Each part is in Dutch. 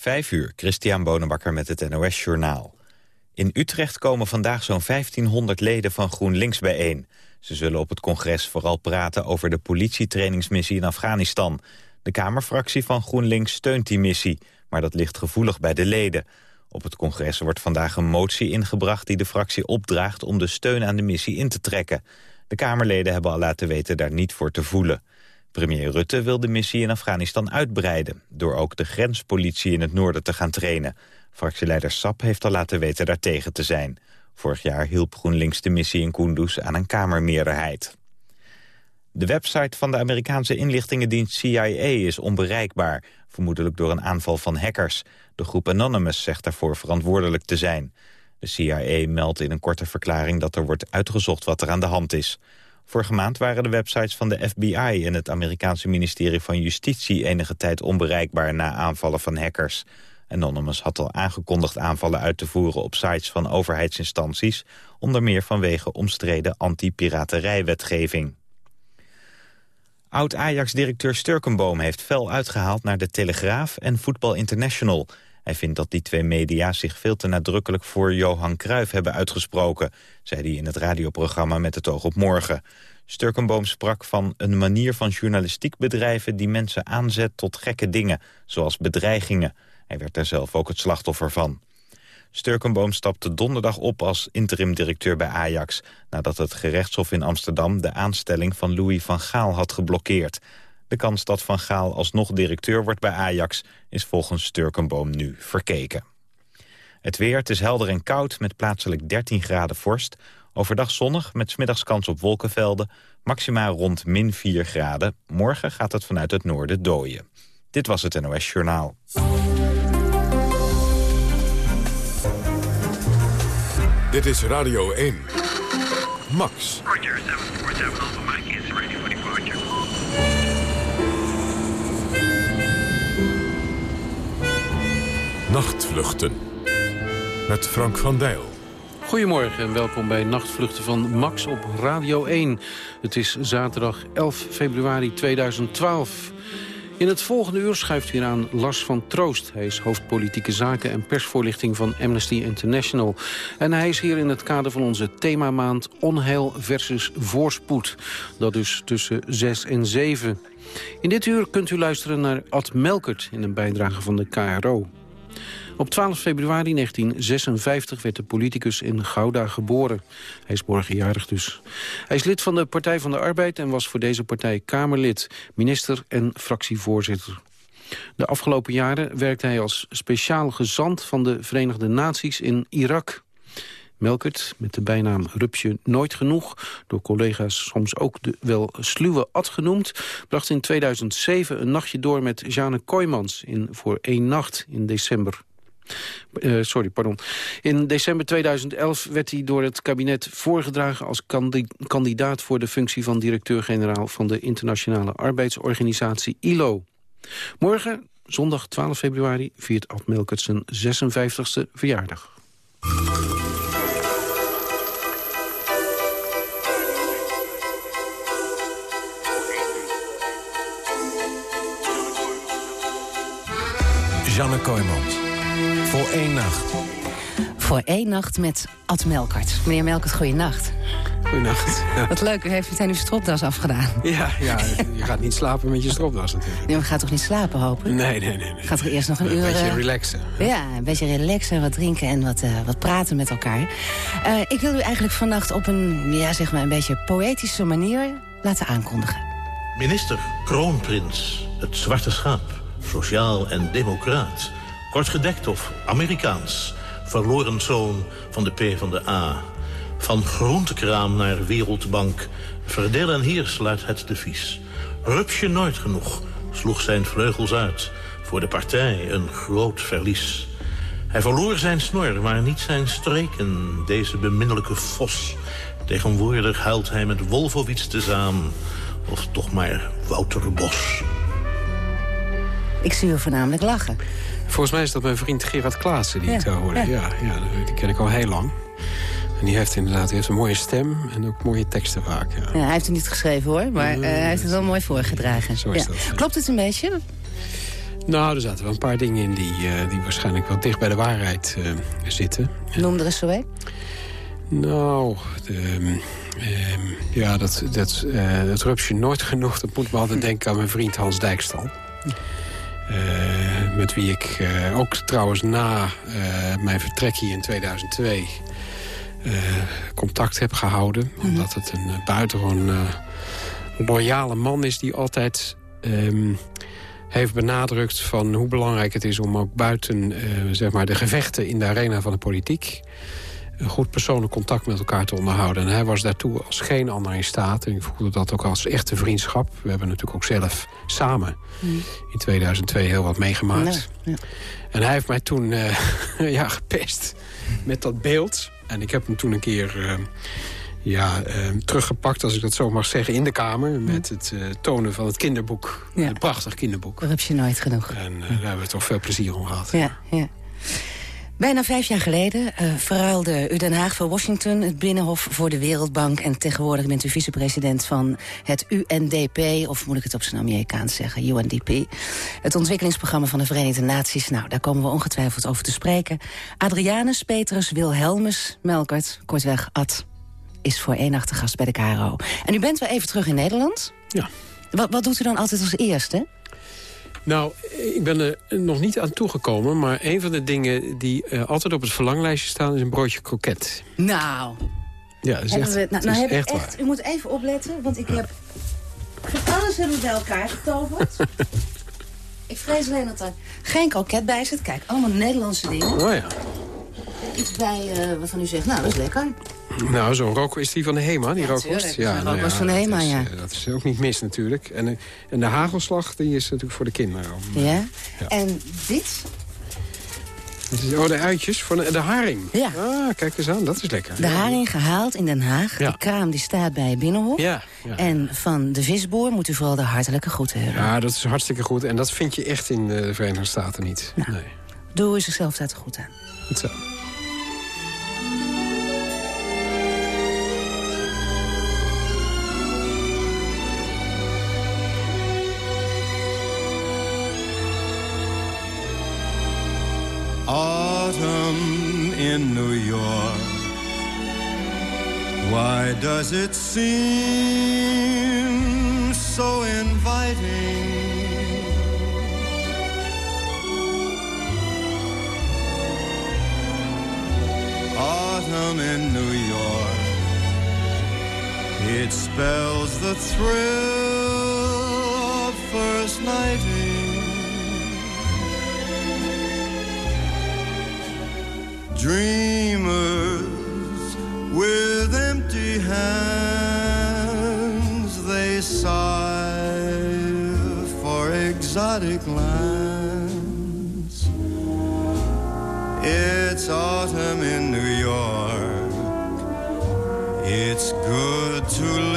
Vijf uur, Christian Bonenbakker met het NOS Journaal. In Utrecht komen vandaag zo'n 1500 leden van GroenLinks bijeen. Ze zullen op het congres vooral praten over de politietrainingsmissie in Afghanistan. De Kamerfractie van GroenLinks steunt die missie, maar dat ligt gevoelig bij de leden. Op het congres wordt vandaag een motie ingebracht die de fractie opdraagt om de steun aan de missie in te trekken. De Kamerleden hebben al laten weten daar niet voor te voelen. Premier Rutte wil de missie in Afghanistan uitbreiden... door ook de grenspolitie in het noorden te gaan trainen. Fractieleider Sap heeft al laten weten daartegen te zijn. Vorig jaar hielp GroenLinks de missie in Kunduz aan een kamermeerderheid. De website van de Amerikaanse inlichtingendienst CIA is onbereikbaar... vermoedelijk door een aanval van hackers. De groep Anonymous zegt daarvoor verantwoordelijk te zijn. De CIA meldt in een korte verklaring dat er wordt uitgezocht wat er aan de hand is. Vorige maand waren de websites van de FBI en het Amerikaanse ministerie van Justitie enige tijd onbereikbaar na aanvallen van hackers. Anonymous had al aangekondigd aanvallen uit te voeren op sites van overheidsinstanties, onder meer vanwege omstreden anti-piraterijwetgeving. Oud-Ajax-directeur Sturkenboom heeft fel uitgehaald naar de Telegraaf en Voetbal International. Hij vindt dat die twee media zich veel te nadrukkelijk voor Johan Cruijff hebben uitgesproken, zei hij in het radioprogramma Met het oog op morgen. Sturkenboom sprak van een manier van journalistiek bedrijven die mensen aanzet tot gekke dingen, zoals bedreigingen. Hij werd daar zelf ook het slachtoffer van. Sturkenboom stapte donderdag op als interim-directeur bij Ajax... nadat het gerechtshof in Amsterdam de aanstelling van Louis van Gaal had geblokkeerd. De kans dat Van Gaal alsnog directeur wordt bij Ajax... is volgens Sturkenboom nu verkeken. Het weer, het is helder en koud met plaatselijk 13 graden vorst. Overdag zonnig met smiddags kans op wolkenvelden. Maxima rond min 4 graden. Morgen gaat het vanuit het noorden dooien. Dit was het NOS Journaal. Dit is Radio 1. Max. Roger, 747 Nachtvluchten. Met Frank van Dijl. Goedemorgen en welkom bij Nachtvluchten van Max op Radio 1. Het is zaterdag 11 februari 2012. In het volgende uur schuift hier aan Lars van Troost. Hij is hoofdpolitieke zaken en persvoorlichting van Amnesty International. En hij is hier in het kader van onze themamaand Onheil versus Voorspoed. Dat dus tussen 6 en 7. In dit uur kunt u luisteren naar Ad Melkert in een bijdrage van de KRO. Op 12 februari 1956 werd de politicus in Gouda geboren. Hij is morgenjarig dus. Hij is lid van de Partij van de Arbeid en was voor deze partij Kamerlid, minister en fractievoorzitter. De afgelopen jaren werkte hij als speciaal gezant van de Verenigde Naties in Irak. Melkert, met de bijnaam Rupsje Nooit Genoeg... door collega's soms ook de wel sluwe Ad genoemd... bracht in 2007 een nachtje door met Jane Kooijmans... In voor één nacht in december. Uh, sorry, pardon. In december 2011 werd hij door het kabinet voorgedragen... als kandidaat voor de functie van directeur-generaal... van de internationale arbeidsorganisatie ILO. Morgen, zondag 12 februari, viert Ad Melkert zijn 56e verjaardag. Janne Kooijmans. Voor één nacht. Voor één nacht met Ad Melkert. Meneer Melkert, goeienacht. Goeienacht. Wat leuk, u heeft meteen uw stropdas afgedaan. Ja, ja, je gaat niet slapen met je stropdas natuurlijk. Nee, maar gaat toch niet slapen, hopen? Nee, nee, nee. nee. Gaat er eerst nog een, een uur... Een beetje eh, relaxen. Ja, een beetje relaxen, wat drinken en wat, uh, wat praten met elkaar. Uh, ik wil u eigenlijk vannacht op een, ja, zeg maar een beetje poëtische manier laten aankondigen. Minister, kroonprins, het zwarte schaap, sociaal en democraat... Kort gedekt of Amerikaans. Verloren zoon van de P van de A. Van groentekraam naar wereldbank. Verdeel en heers het devies. Rupsje nooit genoeg, sloeg zijn vleugels uit. Voor de partij een groot verlies. Hij verloor zijn snor, maar niet zijn streken. Deze beminnelijke vos. Tegenwoordig huilt hij met Wolfowitz tezamen. Of toch maar Wouter Bos. Ik zie u voornamelijk lachen. Volgens mij is dat mijn vriend Gerard Klaassen die Ja, ik zou horen. ja. Ja. Ja, die ken ik al heel lang. En die heeft inderdaad die heeft een mooie stem en ook mooie teksten vaak. Ja. Hij heeft het niet geschreven hoor, maar eh, hij heeft het wel mooi voorgedragen. Zo is dat. Klopt het een beetje? Nou, er zaten wel een paar dingen in die, eh, die waarschijnlijk wel dicht bij de waarheid eh, zitten. Noem er eens zo een. Nou, de, ehm, ehm, ja, dat, dat, eh dat rupsje nooit genoeg. Dat moet me altijd denken aan mijn vriend Hans Dijkstal. Eh, met wie ik eh, ook trouwens na eh, mijn vertrek hier in 2002 eh, contact heb gehouden. Omdat het een buitengewoon loyale man is die altijd ehm, heeft benadrukt van hoe belangrijk het is om ook buiten zeg maar de gevechten in de arena van de politiek goed persoonlijk contact met elkaar te onderhouden. En hij was daartoe als geen ander in staat. En ik voelde dat ook als echte vriendschap. We hebben natuurlijk ook zelf samen in 2002 heel wat meegemaakt. Ja. En hij heeft mij toen eh, ja, gepest met dat beeld. En ik heb hem toen een keer eh, ja, eh, teruggepakt, als ik dat zo mag zeggen, in de kamer. Met het tonen van het kinderboek. Ja. Een prachtig kinderboek. Rupsje nooit genoeg. En daar hebben we toch veel plezier om gehad. Ja, ja. Bijna vijf jaar geleden eh, verruilde u Den Haag voor Washington... het Binnenhof voor de Wereldbank... en tegenwoordig bent u vicepresident van het UNDP... of moet ik het op zijn Amerikaans zeggen, UNDP... het ontwikkelingsprogramma van de Verenigde Naties. Nou, daar komen we ongetwijfeld over te spreken. Adrianus Petrus Wilhelmus Melkert, kortweg Ad... is voor één gast bij de KRO. En u bent wel even terug in Nederland. Ja. Wat, wat doet u dan altijd als eerste? Nou, ik ben er nog niet aan toegekomen... maar een van de dingen die eh, altijd op het verlanglijstje staan... is een broodje kroket. Nou, Ja, dat is echt, we, nou, nou is echt echt, waar. u moet even opletten, want ik heb van alles hebben we bij elkaar getoverd. ik vrees alleen dat er geen kroket bij zit. Kijk, allemaal Nederlandse dingen. Oh ja. Iets bij eh, waarvan u zegt, nou, dat is lekker. Nou, zo'n rook is die van de HEMA, die Ja, rookworst? Zo'n rookworst van de dat HEMA, is, ja. eh, Dat is ook niet mis natuurlijk. En, eh, en de hagelslag, die is natuurlijk voor de kinderen. Om, Ja? Ja. En dit, is- Oh, de uitjes voor de, de haring. Ja. Ah, kijk eens aan, dat is lekker. de haring gehaald in Den Haag. Ja. De kraam die staat bij Binnenhof. Ja, ja. En van de visboer moet u vooral de hartelijke groeten hebben. Ja, dat is hartstikke goed. En dat vind je echt in de Verenigde Staten niet. Nou. Nee. Doe u zichzelf daar te goed aan. Goed zo. Autumn in New York. Why does it seem so inviting? Autumn in New York. It spells the thrill of first nighting. Dreamers with empty hands, they sigh for exotic lands. It's autumn in New York. It's good to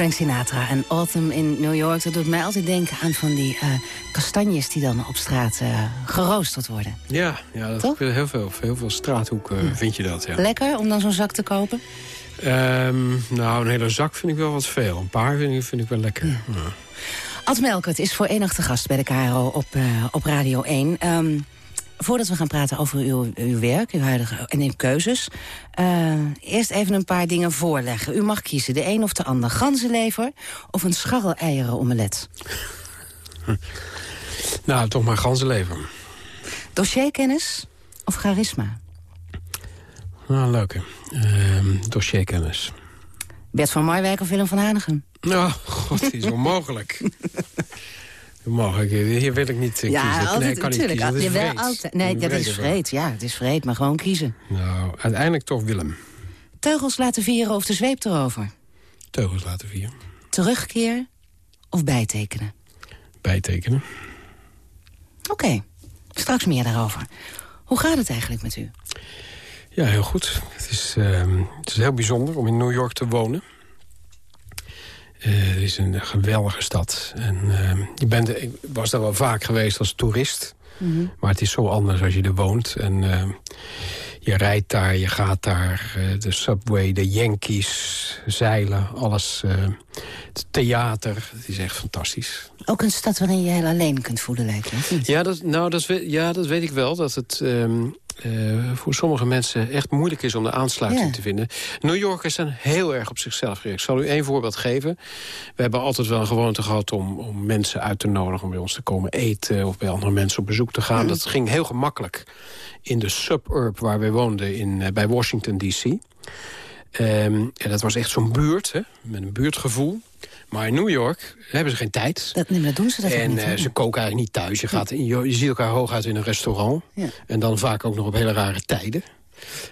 Frank Sinatra en Autumn in New York. Dat doet mij altijd denken aan van die eh, kastanjes die dan op straat eh, geroosterd worden. Ja, ja dat Toch? heel veel, heel veel straathoeken vind je dat, ja. Lekker om dan zo'n zak te kopen? Ehm, nou, een hele zak vind ik wel wat veel. Een paar vind ik, vind ik wel lekker. Ja. Ad Melkert is voor één gast bij de KRO op, eh, op Radio 1. Ehm, voordat we gaan praten over uw, uw werk, uw huidige en uw keuzes... eh, eerst even een paar dingen voorleggen. U mag kiezen, de een of de ander. Ganzenlever of een scharrel-eieren omelet? Nou, toch maar ganzenlever. Dossierkennis of charisma? Nou, leuke. Ehm dossierkennis. Bert van Marwijk of Willem van Hanegem? Nou, god, die is onmogelijk. Onmogelijk. Hier wil ik niet eh, Ja, kiezen. altijd, nee, kan niet natuurlijk. kiezen. Dat is altijd. Nee, dat is vreed. Ja, het is vreed, maar gewoon kiezen. Nou, uiteindelijk toch Willem. Teugels laten vieren of de zweep erover? Teugels laten vieren. Terugkeer of bijtekenen? Bijtekenen. Oké, straks meer daarover. Hoe gaat het eigenlijk met u? Ja, heel goed. Het is, ehm, het is heel bijzonder om in New York te wonen. Eh, het is een geweldige stad. En, ehm, je bent, ik was daar wel vaak geweest als toerist. Maar het is zo anders als je er woont. En ehm, je rijdt daar, je gaat daar, eh, de subway, de Yankees, zeilen, alles. eh, het theater, het is echt fantastisch. Ook een stad waarin je heel alleen kunt voelen, lijkt me. Ja, dat, nou, dat, weet, ja, dat weet ik wel. Dat het ehm, eh, voor sommige mensen echt moeilijk is om de aansluiting te vinden. New Yorkers zijn heel erg op zichzelf gericht. Ik zal u één voorbeeld geven. We hebben altijd wel een gewoonte gehad om, om mensen uit te nodigen... om bij ons te komen eten of bij andere mensen op bezoek te gaan. Dat ging heel gemakkelijk in de suburb waar wij woonden in, eh, bij Washington, D.C. Ehm, en dat was echt zo'n buurt, hè, met een buurtgevoel. Maar in New York hebben ze geen tijd. Dat, nee, maar dat doen ze dat En niet. eh, hè? ze koken eigenlijk niet thuis. Je, gaat in, je, je ziet elkaar hooguit in een restaurant. Ja. En dan vaak ook nog op hele rare tijden.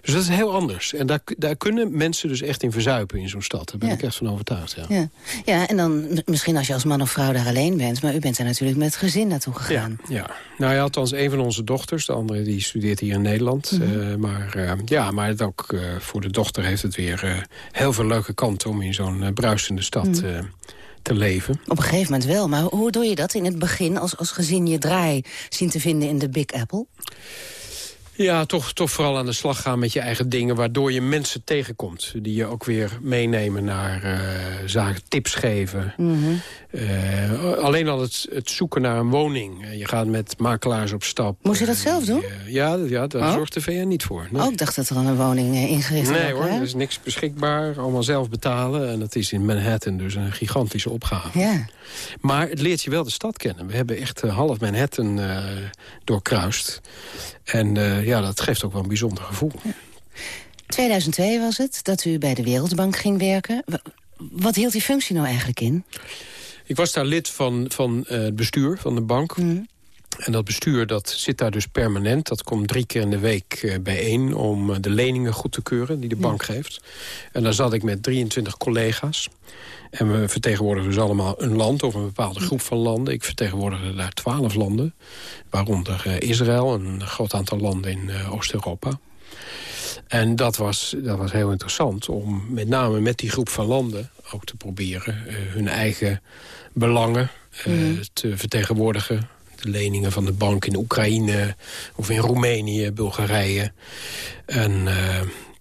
Dus dat is heel anders. En daar, daar kunnen mensen dus echt in verzuipen in zo'n stad. Daar ben Ja. ik echt van overtuigd. Ja. Ja. ja, en dan misschien als je als man of vrouw daar alleen bent... maar u bent daar natuurlijk met het gezin naartoe Ja, gegaan. ja. Nou ja, althans een van onze dochters. De andere die studeert hier in Nederland. Mhm. Eh, maar eh, ja, maar het ook eh, voor de dochter heeft het weer heel veel leuke kanten... om in zo'n bruisende stad Mhm. te leven. Op een gegeven moment wel, maar hoe doe je dat in het begin... als, als gezin je draai zien te vinden in de Big Apple? Ja, toch, toch vooral aan de slag gaan met je eigen dingen... waardoor je mensen tegenkomt. Die je ook weer meenemen naar eh, zaken, tips geven. Eh, alleen al het, het zoeken naar een woning. Je gaat met makelaars op stap. Moest je dat zelf doen? ja, ja, daar Oh? zorgt de VN niet voor. Nee. Ook dacht dat er al een woning eh, ingericht Nee werd. hoor, hè? er is niks beschikbaar. Allemaal zelf betalen. En dat is in Manhattan dus een gigantische opgave. Ja. Maar het leert je wel de stad kennen. We hebben echt half Manhattan doorkruist. En eh, ja, dat geeft ook wel een bijzonder gevoel. 2002 was het dat u bij de Wereldbank ging werken. Wa- Wat hield die functie nou eigenlijk in? Ik was daar lid van, van eh, het bestuur van de bank. En dat bestuur dat zit daar dus permanent. Dat komt drie keer in de week eh, bijeen om de leningen goed te keuren die de bank geeft. En daar zat ik met 23 collega's. En we vertegenwoordigen dus allemaal een land of een bepaalde groep van landen. Ik vertegenwoordigde daar 12 landen. Waaronder eh, Israël en een groot aantal landen in eh, Oost-Europa. En dat was, dat was heel interessant om met name met die groep van landen ook te proberen eh, hun eigen belangen eh, te vertegenwoordigen. De leningen van de bank in Oekraïne of in Roemenië, Bulgarije. En,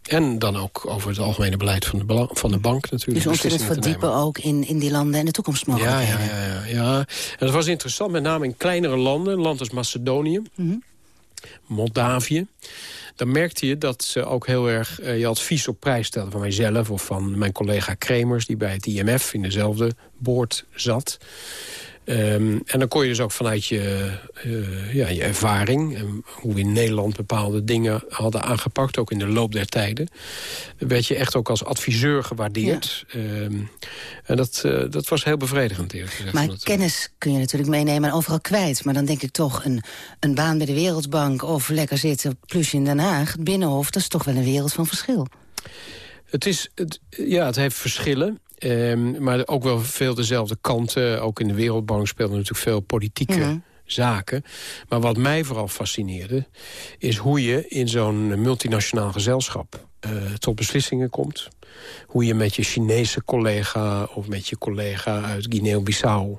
en dan ook over het algemene beleid van de, van de bank natuurlijk. Dus beslissingen te verdiepen ook in, in die landen en de toekomstmogelijkheden. ja, ja, ja, ja. En dat was interessant, met name in kleinere landen. Een land als Macedonië, Moldavië. Dan merkte je dat ze ook heel erg eh, je advies op prijs stelden van mijzelf... of van mijn collega Kremers, die bij het IMF in dezelfde boord zat. Ehm, en dan kon je dus ook vanuit je, eh, ja, je ervaring... en hoe we in Nederland bepaalde dingen hadden aangepakt... ook in de loop der tijden... werd je echt ook als adviseur gewaardeerd. Ehm, en dat, eh, dat was heel bevredigend, eerlijk gezegd. Maar kennis kun je natuurlijk meenemen en overal kwijt. Maar dan denk ik toch, een, een baan bij de Wereldbank... of lekker zitten op plusje in Den Haag, het Binnenhof... dat is toch wel een wereld van verschil. Het, is, het, ja, het heeft verschillen. Ehm, maar ook wel veel dezelfde kanten. Ook in de Wereldbank speelden natuurlijk veel politieke Mhm. zaken. Maar wat mij vooral fascineerde... is hoe je in zo'n multinationaal gezelschap eh, tot beslissingen komt. Hoe je met je Chinese collega of met je collega uit Guinea-Bissau...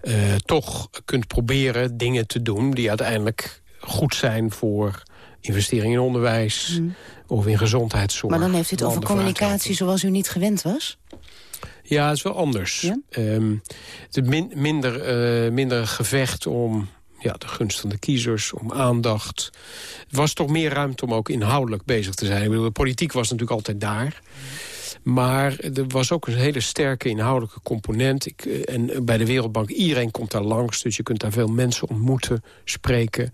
eh, toch kunt proberen dingen te doen die uiteindelijk goed zijn voor investeringen in onderwijs of in gezondheidszorg. Mhm. Maar dan heeft u het over communicatie zoals u niet gewend was? Ja, het is wel anders. Ja? Ehm, het is min- minder, eh, minder gevecht om ja, de gunst van de kiezers, om aandacht. Het was toch meer ruimte om ook inhoudelijk bezig te zijn. Ik bedoel, de politiek was natuurlijk altijd daar. Maar er was ook een hele sterke inhoudelijke component. Ik, eh, en bij de Wereldbank, iedereen komt daar langs. Dus je kunt daar veel mensen ontmoeten, spreken.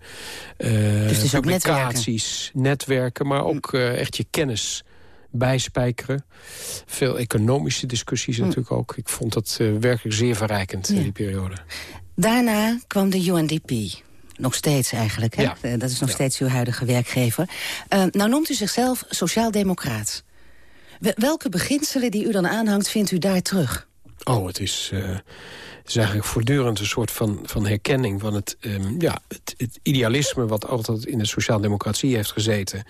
eh, Dus publicaties, netwerken. maar ook eh, echt je kennis bijspijkeren. Veel economische discussies Hm. natuurlijk ook. Ik vond dat eh, werkelijk zeer verrijkend in die periode. Daarna kwam de UNDP. Nog steeds eigenlijk, hè? Ja. Eh, Dat is nog Ja. steeds uw huidige werkgever. Eh, nou noemt u zichzelf sociaal-democraat. Wel- Welke beginselen die u dan aanhangt, vindt u daar terug? Oh, het is, is eigenlijk voortdurend een soort van, van herkenning van het, ehm, ja, het, het idealisme... wat altijd in de sociaaldemocratie heeft gezeten.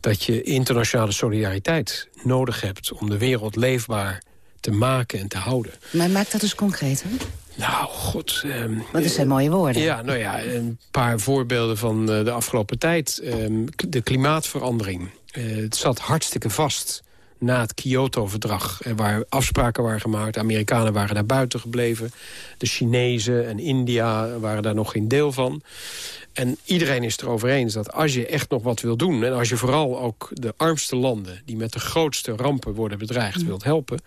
Dat je internationale solidariteit nodig hebt om de wereld leefbaar te maken en te houden. Maar maak dat eens concreet, hè? Nou, god. ehm, Want dat zijn mooie woorden. Ja, nou ja, een paar voorbeelden van eh, de afgelopen tijd. Ehm, de klimaatverandering. Eh, het zat hartstikke vast na het Kyoto-verdrag... waar afspraken waren gemaakt. De Amerikanen waren daar buiten gebleven. De Chinezen en India waren daar nog geen deel van. En iedereen is erover eens dat als je echt nog wat wil doen... en als je vooral ook de armste landen... die met de grootste rampen worden bedreigd wilt helpen...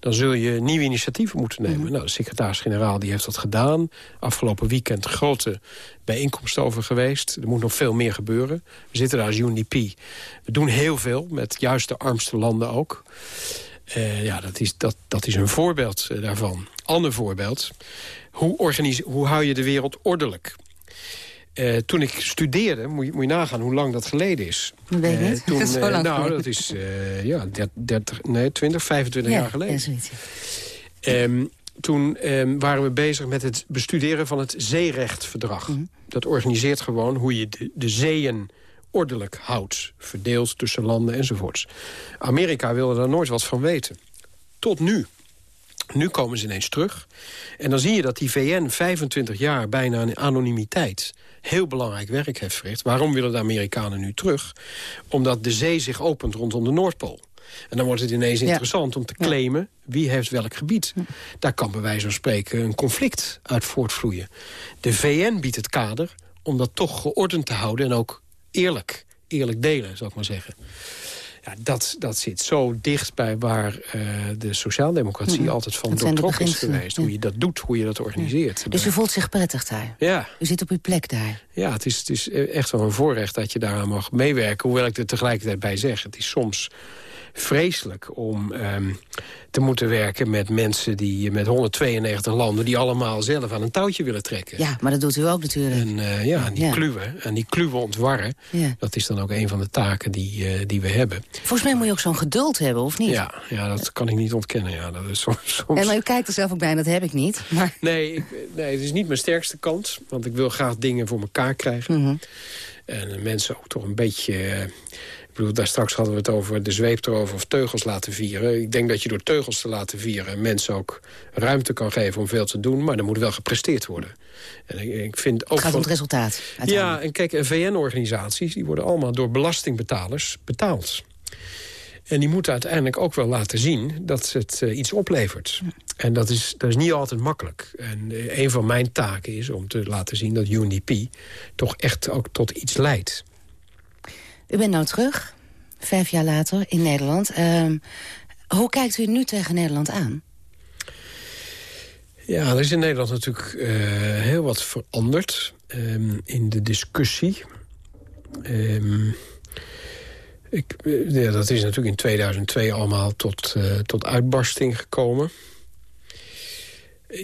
dan zul je nieuwe initiatieven moeten nemen. Nou, de secretaris-generaal die heeft dat gedaan. Afgelopen weekend grote bijeenkomst over geweest. Er moet nog veel meer gebeuren. We zitten daar als UNDP. We doen heel veel, met juist de armste landen ook. Eh, ja, dat is, dat, dat is een voorbeeld eh, daarvan. Ander voorbeeld. Hoe, hoe hou je de wereld ordelijk? Eh, toen ik studeerde, moet je, moet je nagaan hoe lang dat geleden is. Dat weet ik Eh, niet. toen, Zo eh, lang nou, geleden. dat is ja, 30, nee, 20, 25 jaar geleden. Ja. Ehm, toen ehm, waren we bezig met het bestuderen van het zeerechtverdrag. Mhm. Dat organiseert gewoon hoe je de, de zeeën ordelijk houdt. Verdeeld tussen landen enzovoorts. Amerika wilde daar nooit wat van weten. Tot nu. Nu komen ze ineens terug. En dan zie je dat die VN 25 jaar bijna in anonimiteit... heel belangrijk werk heeft verricht. Waarom willen de Amerikanen nu terug? Omdat de zee zich opent rondom de Noordpool. En dan wordt het ineens Ja. interessant om te claimen... wie heeft welk gebied. Daar kan bij wijze van spreken een conflict uit voortvloeien. De VN biedt het kader om dat toch geordend te houden... en ook eerlijk, eerlijk delen, zou ik maar zeggen. Ja, dat, dat zit zo dicht bij waar eh, de sociaaldemocratie altijd van doortrokken is geweest. ja. Hoe je dat doet, hoe je dat organiseert. Dus u voelt zich prettig daar? Ja, U zit op uw plek daar? ja het, is, het is echt wel een voorrecht dat je daaraan mag meewerken. Hoewel ik er tegelijkertijd bij zeg, het is soms vreselijk om ehm, te moeten werken met mensen die met 192 landen... die allemaal zelf aan een touwtje willen trekken. Ja, maar dat doet u ook natuurlijk. En uh, ja, die Ja. kluwen. En die kluwen ontwarren. Ja. Dat is dan ook een van de taken die, uh, die we hebben. Volgens mij moet je ook zo'n geduld hebben, of niet? Ja, ja, dat kan ik niet ontkennen. Ja, dat is soms, soms... En maar u kijkt er zelf ook bij, dat heb ik niet. Maar... Nee, ik, nee, het is niet mijn sterkste kant. Want ik wil graag dingen voor elkaar krijgen. Mhm. En mensen ook toch een beetje... eh, bedoel, daar straks hadden we het over de zweep erover of teugels laten vieren. Ik denk dat je door teugels te laten vieren... mensen ook ruimte kan geven om veel te doen. Maar er moet wel gepresteerd worden. En ik, vind ook Het gaat om van- het resultaat. Ja, en kijk, VN-organisaties... die worden allemaal door belastingbetalers betaald. En die moeten uiteindelijk ook wel laten zien dat het eh, iets oplevert. En dat is, dat is niet altijd makkelijk. En eh, een van mijn taken is om te laten zien dat UNDP... toch echt ook tot iets leidt. U bent nou terug, vijf jaar later, in Nederland. Ehm, hoe kijkt u nu tegen Nederland aan? Ja, er is in Nederland natuurlijk eh, heel wat veranderd ehm, in de discussie. Ehm, ik, eh, ja, dat is natuurlijk in 2002 allemaal tot, eh, tot uitbarsting gekomen.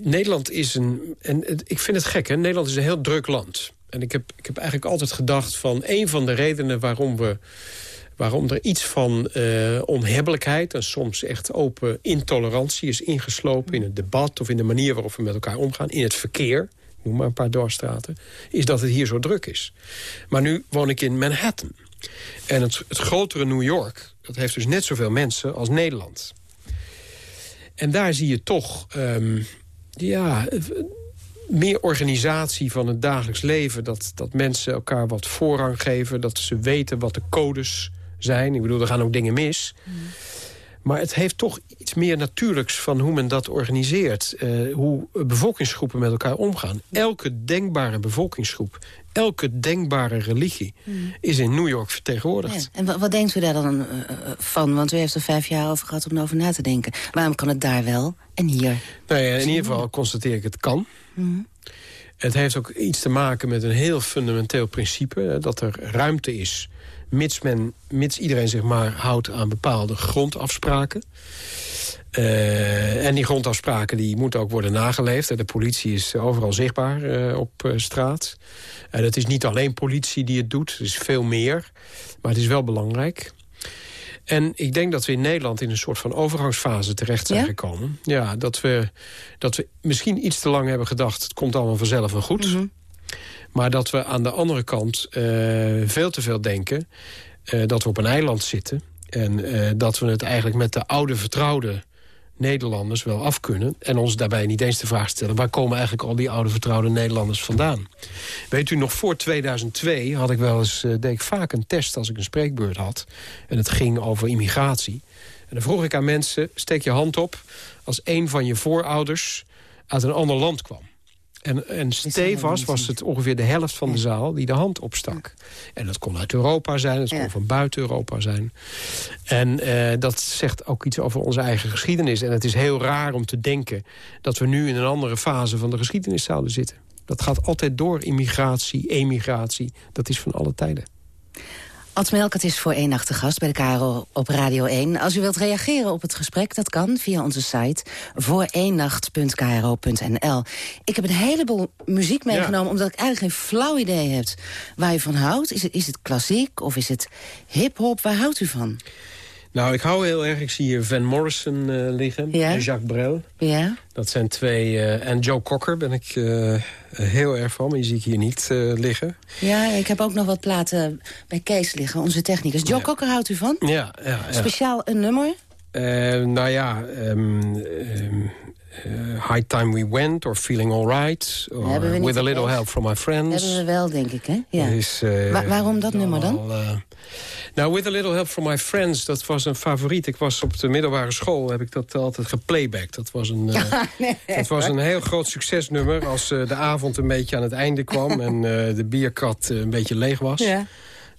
Nederland is een... En ik vind het gek, hè? Nederland is een heel druk land. En ik heb, ik heb eigenlijk altijd gedacht van... een van de redenen waarom we waarom er iets van eh, onhebbelijkheid... en soms echt open intolerantie is ingeslopen... in het debat of in de manier waarop we met elkaar omgaan... in het verkeer, noem maar een paar doorstraten... is dat het hier zo druk is. Maar nu woon ik in Manhattan. En het, het grotere New York, dat heeft dus net zoveel mensen als Nederland. En daar zie je toch... ehm, ja, meer organisatie van het dagelijks leven. Dat, dat mensen elkaar wat voorrang geven. Dat ze weten wat de codes zijn. Ik bedoel, er gaan ook dingen mis. Maar het heeft toch iets meer natuurlijks van hoe men dat organiseert. Eh, hoe bevolkingsgroepen met elkaar omgaan. Elke denkbare bevolkingsgroep, elke denkbare religie... is in New York vertegenwoordigd. Ja. En wa- wat denkt u daar dan eh, eh, van? Want u heeft er vijf jaar over gehad om erover na te denken. Waarom kan het daar wel en hier? Nou ja, in ieder geval constateer ik het kan. Het heeft ook iets te maken met een heel fundamenteel principe... dat er ruimte is, mits, men, mits iedereen zich maar houdt aan bepaalde grondafspraken. Eh, en die grondafspraken die moeten ook worden nageleefd. De politie is overal zichtbaar eh, op eh, straat. En het is niet alleen politie die het doet, het is veel meer. Maar het is wel belangrijk. En ik denk dat we in Nederland in een soort van overgangsfase terecht zijn Ja? gekomen. Ja, dat we, dat we misschien iets te lang hebben gedacht... het komt allemaal vanzelf wel goed. Maar dat we aan de andere kant eh, veel te veel denken... eh, dat we op een eiland zitten... en eh, dat we het eigenlijk met de oude vertrouwde Nederlanders wel af kunnen... en ons daarbij niet eens de vraag stellen... waar komen eigenlijk al die oude vertrouwde Nederlanders vandaan? Weet u, nog voor 2002 had ik wel eens, deed ik vaak een test als ik een spreekbeurt had. En het ging over immigratie. En dan vroeg ik aan mensen, steek je hand op... als een van je voorouders uit een ander land kwam. En, en stevast was het ongeveer de helft van de zaal die de hand opstak. En dat kon uit Europa zijn, het kon van buiten Europa zijn. En uh, dat zegt ook iets over onze eigen geschiedenis. En het is heel raar om te denken dat we nu in een andere fase van de geschiedenis zouden zitten. Dat gaat altijd door, immigratie, emigratie. Dat is van alle tijden. Ad het is voor één nacht te gast bij de KRO op Radio 1. Als u wilt reageren op het gesprek, dat kan via onze site... voor Ik heb een heleboel muziek meegenomen... omdat ik eigenlijk geen flauw idee heb waar u van houdt. Is het, is het klassiek of is het hip-hop? Waar houdt u van? Nou, ik hou heel erg. Ik zie hier Van Morrison uh, liggen en Jacques Brel. Ja. Dat zijn twee... Uh, en Joe Cocker ben ik uh, heel erg van, maar die zie ik hier niet liggen. Ja, ik heb ook nog wat platen bij Kees liggen, onze technicus. Joe ja. Cocker houdt u van? Ja. ja, ja. Speciaal een nummer? nou ja... Um, High Time We Went, or Feeling Alright, or With a Little Help from My Friends. Hebben we wel, denk ik, hè? Ja. Is, Wa waarom dat nummer dan? Uh, nou, With a Little Help from My Friends, dat was een favoriet. Ik was op de middelbare school, heb ik dat altijd geplaybacked. Dat was een, nee, dat was een heel groot succesnummer als de avond een beetje aan het einde kwam... en de bierkat een beetje leeg was. Ja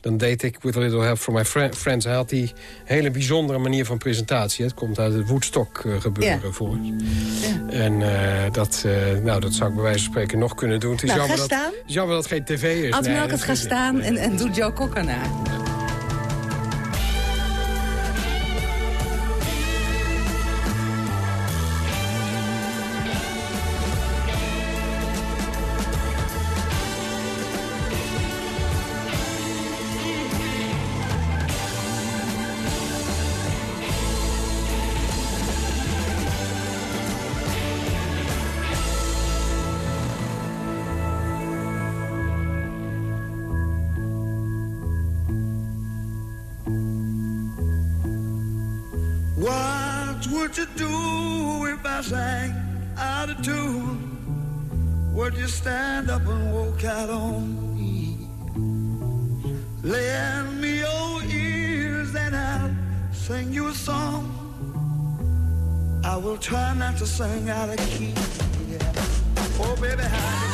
dan deed ik With a Little Help from My Friends. Hij had die hele bijzondere manier van presentatie. Het komt uit het Woodstock uh, gebeuren ja. voor. Ja. En uh, dat, uh, nou, dat zou ik bij wijze van spreken nog kunnen doen. Het is, nou, jammer, dat, jammer dat geen tv is. Ad nee, het gaat staan en, en doet Joe Cocker na. Sing you a song. I will try not to sing out of key. Yeah. Oh, baby, how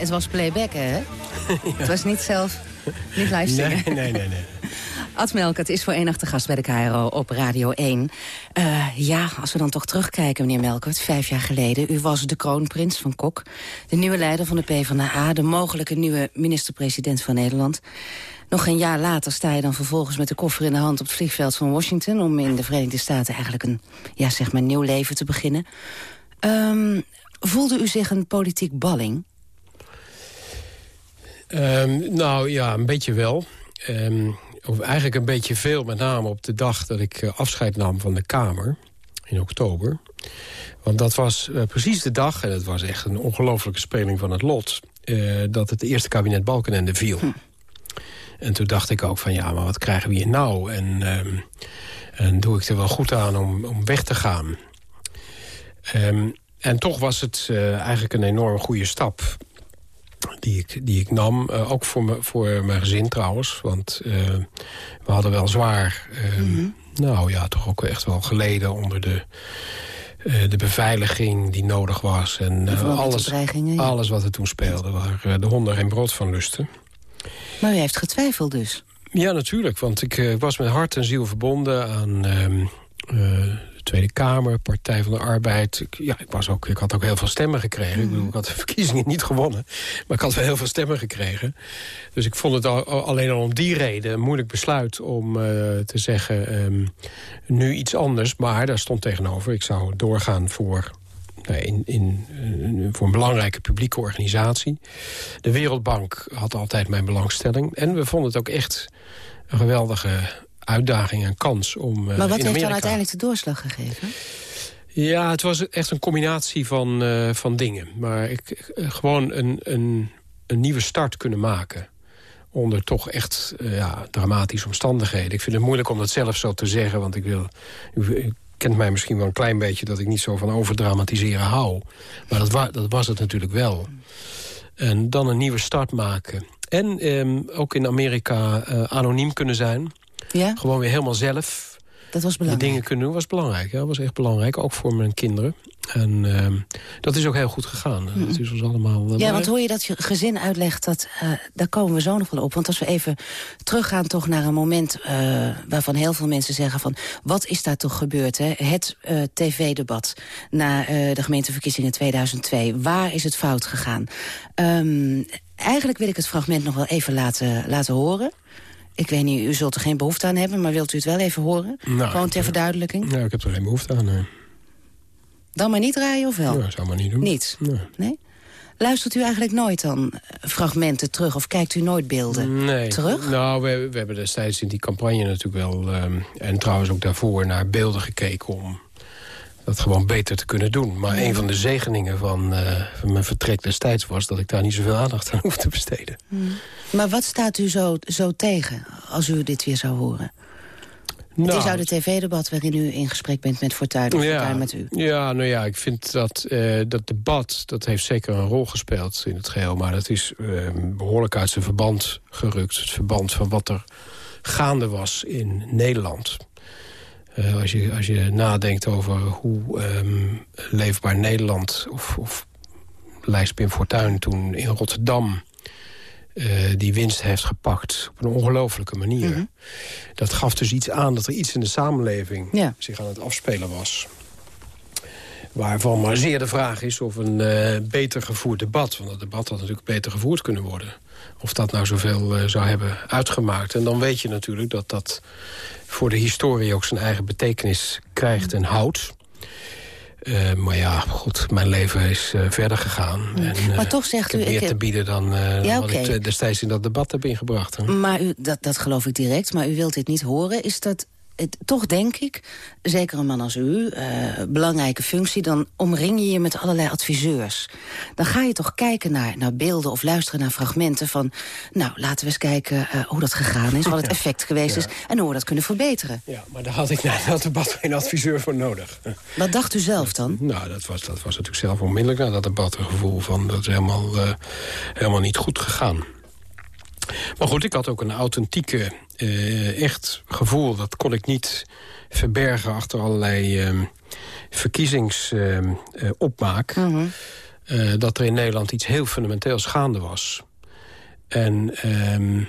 het was playbacken, hè? Het was niet zelf, niet live zingen. Nee, nee, nee. nee. Ad Melkert is voor één nacht gast bij de KRO op Radio 1. Eh, ja, als we dan toch terugkijken, meneer Melkert, vijf jaar geleden. U was de kroonprins van Kok, de nieuwe leider van de PvdA... de mogelijke nieuwe minister-president van Nederland. Nog een jaar later sta je dan vervolgens met de koffer in de hand... op het vliegveld van Washington... om in de Verenigde Staten eigenlijk een ja, zeg maar, nieuw leven te beginnen. Ehm, voelde u zich een politiek balling? Ehm, nou ja, een beetje wel. Ehm, of eigenlijk een beetje veel, met name op de dag dat ik eh, afscheid nam van de Kamer. In oktober. Want dat was eh, precies de dag, en het was echt een ongelofelijke speling van het lot... eh, dat het eerste kabinet Balkenende viel. En toen dacht ik ook van, ja, maar wat krijgen we hier nou? En, ehm, en doe ik er wel goed aan om, om weg te gaan? En toch was het eigenlijk een enorm goede stap die ik, die ik nam. Eh, ook voor, me, voor mijn gezin trouwens. Want eh, we hadden wel zwaar, ehm, nou ja, toch ook echt wel geleden onder de, eh, de beveiliging die nodig was. En alles, alles wat er toen speelde, waar de honden geen brood van lusten. Maar u heeft getwijfeld dus. Ja, natuurlijk. Want ik was met hart en ziel verbonden aan ehm, eh, de Tweede Kamer, Partij van de Arbeid. Ik, ja, ik, was ook, ik had ook heel veel stemmen gekregen. Ik, bedoel, ik had de verkiezingen niet gewonnen, maar ik had wel heel veel stemmen gekregen. Dus ik vond het al, al- alleen al om die reden een moeilijk besluit om eh, te zeggen... ehm, nu iets anders, maar daar stond tegenover... ik zou doorgaan voor in, in, eh, voor een belangrijke publieke organisatie. De Wereldbank had altijd mijn belangstelling. En we vonden het ook echt een geweldige uitdaging en kans om eh, Maar wat heeft dan Amerika... uiteindelijk de doorslag gegeven? Ja, het was echt een combinatie van, eh, van dingen. Maar ik, eh, gewoon een, een, een nieuwe start kunnen maken. Onder toch echt ja, dramatische omstandigheden. Ik vind het moeilijk om dat zelf zo te zeggen. Want ik wil... U, u kent mij misschien wel een klein beetje... dat ik niet zo van overdramatiseren hou. Maar dat, wa dat was het natuurlijk wel. En dan een nieuwe start maken. En ehm, ook in Amerika anoniem kunnen zijn. Ja, Gewoon weer helemaal zelf dat was die belangrijk. dingen kunnen doen was belangrijk. Ja, dat was echt belangrijk, ook voor mijn kinderen. En ehm, dat is ook heel goed gegaan. Dat is ons allemaal... Ja, want hoe je dat je gezin uitlegt, dat, eh, daar komen we zo nog wel op. Want als we even teruggaan toch naar een moment eh, waarvan heel veel mensen zeggen van... wat is daar toch gebeurd, hè? Het eh, tv-debat na de gemeenteverkiezingen 2002. Waar is het fout gegaan? Ehm, eigenlijk wil ik het fragment nog wel even laten, laten horen. Ik weet niet, u zult er geen behoefte aan hebben, maar wilt u het wel even horen? Nou, Gewoon ter verduidelijking. Ja, ik heb er geen behoefte aan. nee. Dan maar niet draaien of wel? Ja, zou maar niet doen. Niet? Nee. Nee? Luistert u eigenlijk nooit dan fragmenten terug of kijkt u nooit beelden Nee. terug? Nou, we, we hebben destijds in die campagne natuurlijk wel... ehm, en trouwens ook daarvoor naar beelden gekeken om dat gewoon beter te kunnen doen. Maar een van de zegeningen van, eh, van mijn vertrek destijds was... dat ik daar niet zoveel aandacht aan hoef te besteden. Maar wat staat u zo, zo tegen als u dit weer zou horen? het is Nou, uit het tv-debat waarin u in gesprek bent met Fortuyn of Fortuyn met u. Ja, nou ja, ik vind dat eh, dat debat... dat heeft zeker een rol gespeeld in het geheel... maar dat is eh, behoorlijk uit zijn verband gerukt. Het verband van wat er gaande was in Nederland. Eh, als, je, als je nadenkt over hoe ehm, leefbaar Nederland... of, of Lijst Pim Fortuyn toen in Rotterdam... eh, die winst heeft gepakt op een ongelofelijke manier. Dat gaf dus iets aan dat er iets in de samenleving Ja. zich aan het afspelen was. Waarvan maar zeer de vraag is of een eh, beter gevoerd debat... want dat debat had natuurlijk beter gevoerd kunnen worden... of dat nou zoveel eh, zou hebben uitgemaakt. En dan weet je natuurlijk dat dat voor de historie ook zijn eigen betekenis krijgt en houdt. Eh, maar ja, goed, mijn leven is verder gegaan. En, eh, Maar toch zegt ik heb u, ik meer heb- te bieden dan, eh, Ja, wat oké. ik destijds in dat debat heb ingebracht. hè. Maar u, dat, dat geloof ik direct, maar u wilt dit niet horen. Is dat het, toch denk ik, zeker een man als u, eh, belangrijke functie... dan omring je je met allerlei adviseurs. Dan ga je toch kijken naar, naar beelden of luisteren naar fragmenten van... nou, laten we eens kijken eh, hoe dat gegaan is, wat het effect geweest is... en hoe we dat kunnen verbeteren. Ja, maar daar had ik na dat debat geen adviseur voor nodig. Wat dacht u zelf dan? Nou, dat was, dat was natuurlijk zelf onmiddellijk na dat debat een gevoel van... dat is helemaal, eh, helemaal niet goed gegaan. Maar goed, ik had ook een authentieke, eh, echt gevoel... dat kon ik niet verbergen achter allerlei verkiezingsopmaak. eh, dat er in Nederland iets heel fundamenteels gaande was. En ehm,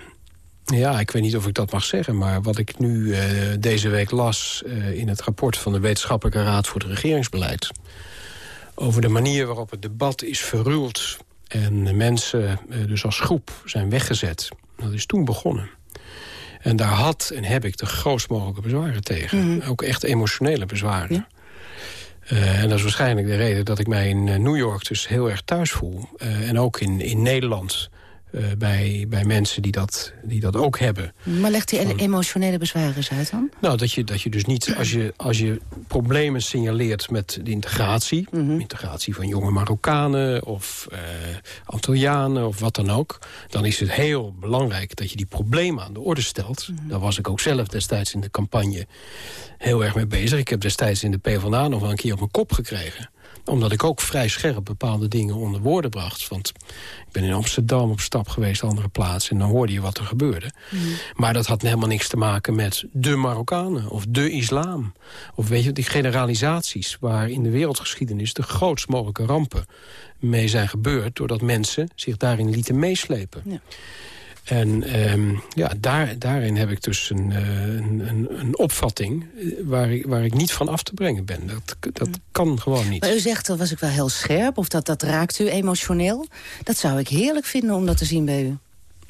ja, ik weet niet of ik dat mag zeggen... maar wat ik nu eh, deze week las eh, in het rapport van de Wetenschappelijke Raad voor het Regeringsbeleid... over de manier waarop het debat is verruild... en mensen dus als groep zijn weggezet. Dat is toen begonnen. En daar had en heb ik de grootst mogelijke bezwaren tegen. Ook echt emotionele bezwaren. Uh, en dat is waarschijnlijk de reden dat ik mij in uh, New York dus heel erg thuis voel. Uh, en ook in, in Nederland uh, bij, bij mensen die dat, die dat ook hebben. Maar legt die Van, emotionele bezwaren eens uit dan? Nou, dat je, dat je dus niet, als je, als je problemen signaleert met de integratie... Mm -hmm. integratie van jonge Marokkanen of uh, Antillianen of wat dan ook... dan is het heel belangrijk dat je die problemen aan de orde stelt. Mm -hmm. Daar was ik ook zelf destijds in de campagne heel erg mee bezig. Ik heb destijds in de PvdA nog wel een keer op mijn kop gekregen omdat ik ook vrij scherp bepaalde dingen onder woorden bracht. Want ik ben in Amsterdam op stap geweest, andere plaatsen... en dan hoorde je wat er gebeurde. Mm. Maar dat had helemaal niks te maken met de Marokkanen of de islam. Of weet je, die generalisaties waar in de wereldgeschiedenis... de grootst mogelijke rampen mee zijn gebeurd... doordat mensen zich daarin lieten meeslepen. Ja. En um, ja, daar, daarin heb ik dus een, een, een, een opvatting waar ik, waar ik niet van af te brengen ben. Dat, dat kan gewoon niet. Maar u zegt, dat was ik wel heel scherp, of dat, dat raakt u emotioneel. Dat zou ik heerlijk vinden om dat te zien bij u.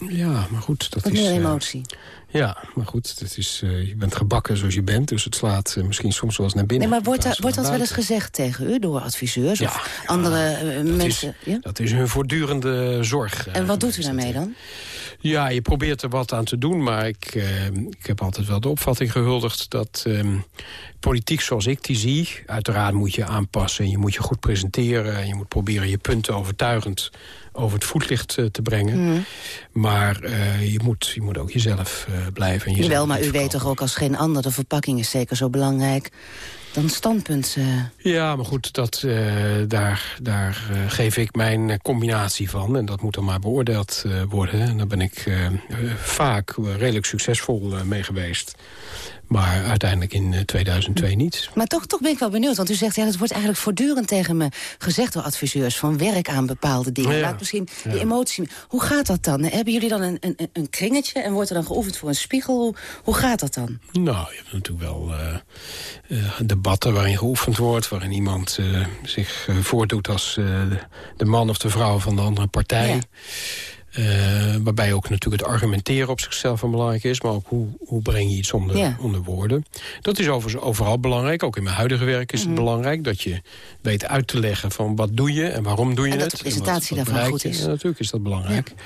Ja, maar goed. Dat Wat is, meer emotie. Uh, ja, maar goed, dat is, uh, je bent gebakken zoals je bent. Dus het slaat uh, misschien soms wel eens naar binnen. Nee, maar wordt, da, wordt dat wel eens gezegd tegen u door adviseurs ja, of andere mensen? Is, ja? Dat is hun voortdurende zorg. En wat doet u daarmee dan? Ja, je probeert er wat aan te doen, maar ik, uh, ik heb altijd wel de opvatting gehuldigd... dat um, politiek zoals ik die zie, uiteraard moet je aanpassen... en je moet je goed presenteren en je moet proberen je punten overtuigend over het voetlicht uh, te brengen. Mm. Maar uh, je, moet, je moet ook jezelf blijven. En jezelf Jawel, maar u weet toch ook als geen ander, de verpakking is zeker zo belangrijk dan standpunt. Uh... Ja, maar goed, dat, uh, daar, daar uh, geef ik mijn combinatie van. En dat moet dan maar beoordeeld worden. En daar ben ik vaak redelijk succesvol mee geweest. Maar uiteindelijk in 2002 niet. Maar toch, toch ben ik wel benieuwd. Want u zegt, ja, het wordt eigenlijk voortdurend tegen me gezegd door adviseurs... van werk aan bepaalde dingen. Ja. Laat misschien ja. die emotie... Hoe gaat dat dan? Hebben jullie dan een, een, een kringetje en wordt er dan geoefend voor een spiegel? Hoe, hoe gaat dat dan? Nou, je hebt natuurlijk wel uh, uh, debatten waarin geoefend wordt... waarin iemand uh, zich voordoet als de man of de vrouw van de andere partij... Uh, waarbij ook natuurlijk het argumenteren op zichzelf van belangrijk is. Maar ook hoe, hoe breng je iets onder, ja. onder woorden. Dat is overigens overal belangrijk. Ook in mijn huidige werk is het mm. belangrijk. Dat je weet uit te leggen van wat doe je en waarom doe je en het. dat de presentatie wat, wat daarvan goed is. Ja, natuurlijk is dat belangrijk. Ja.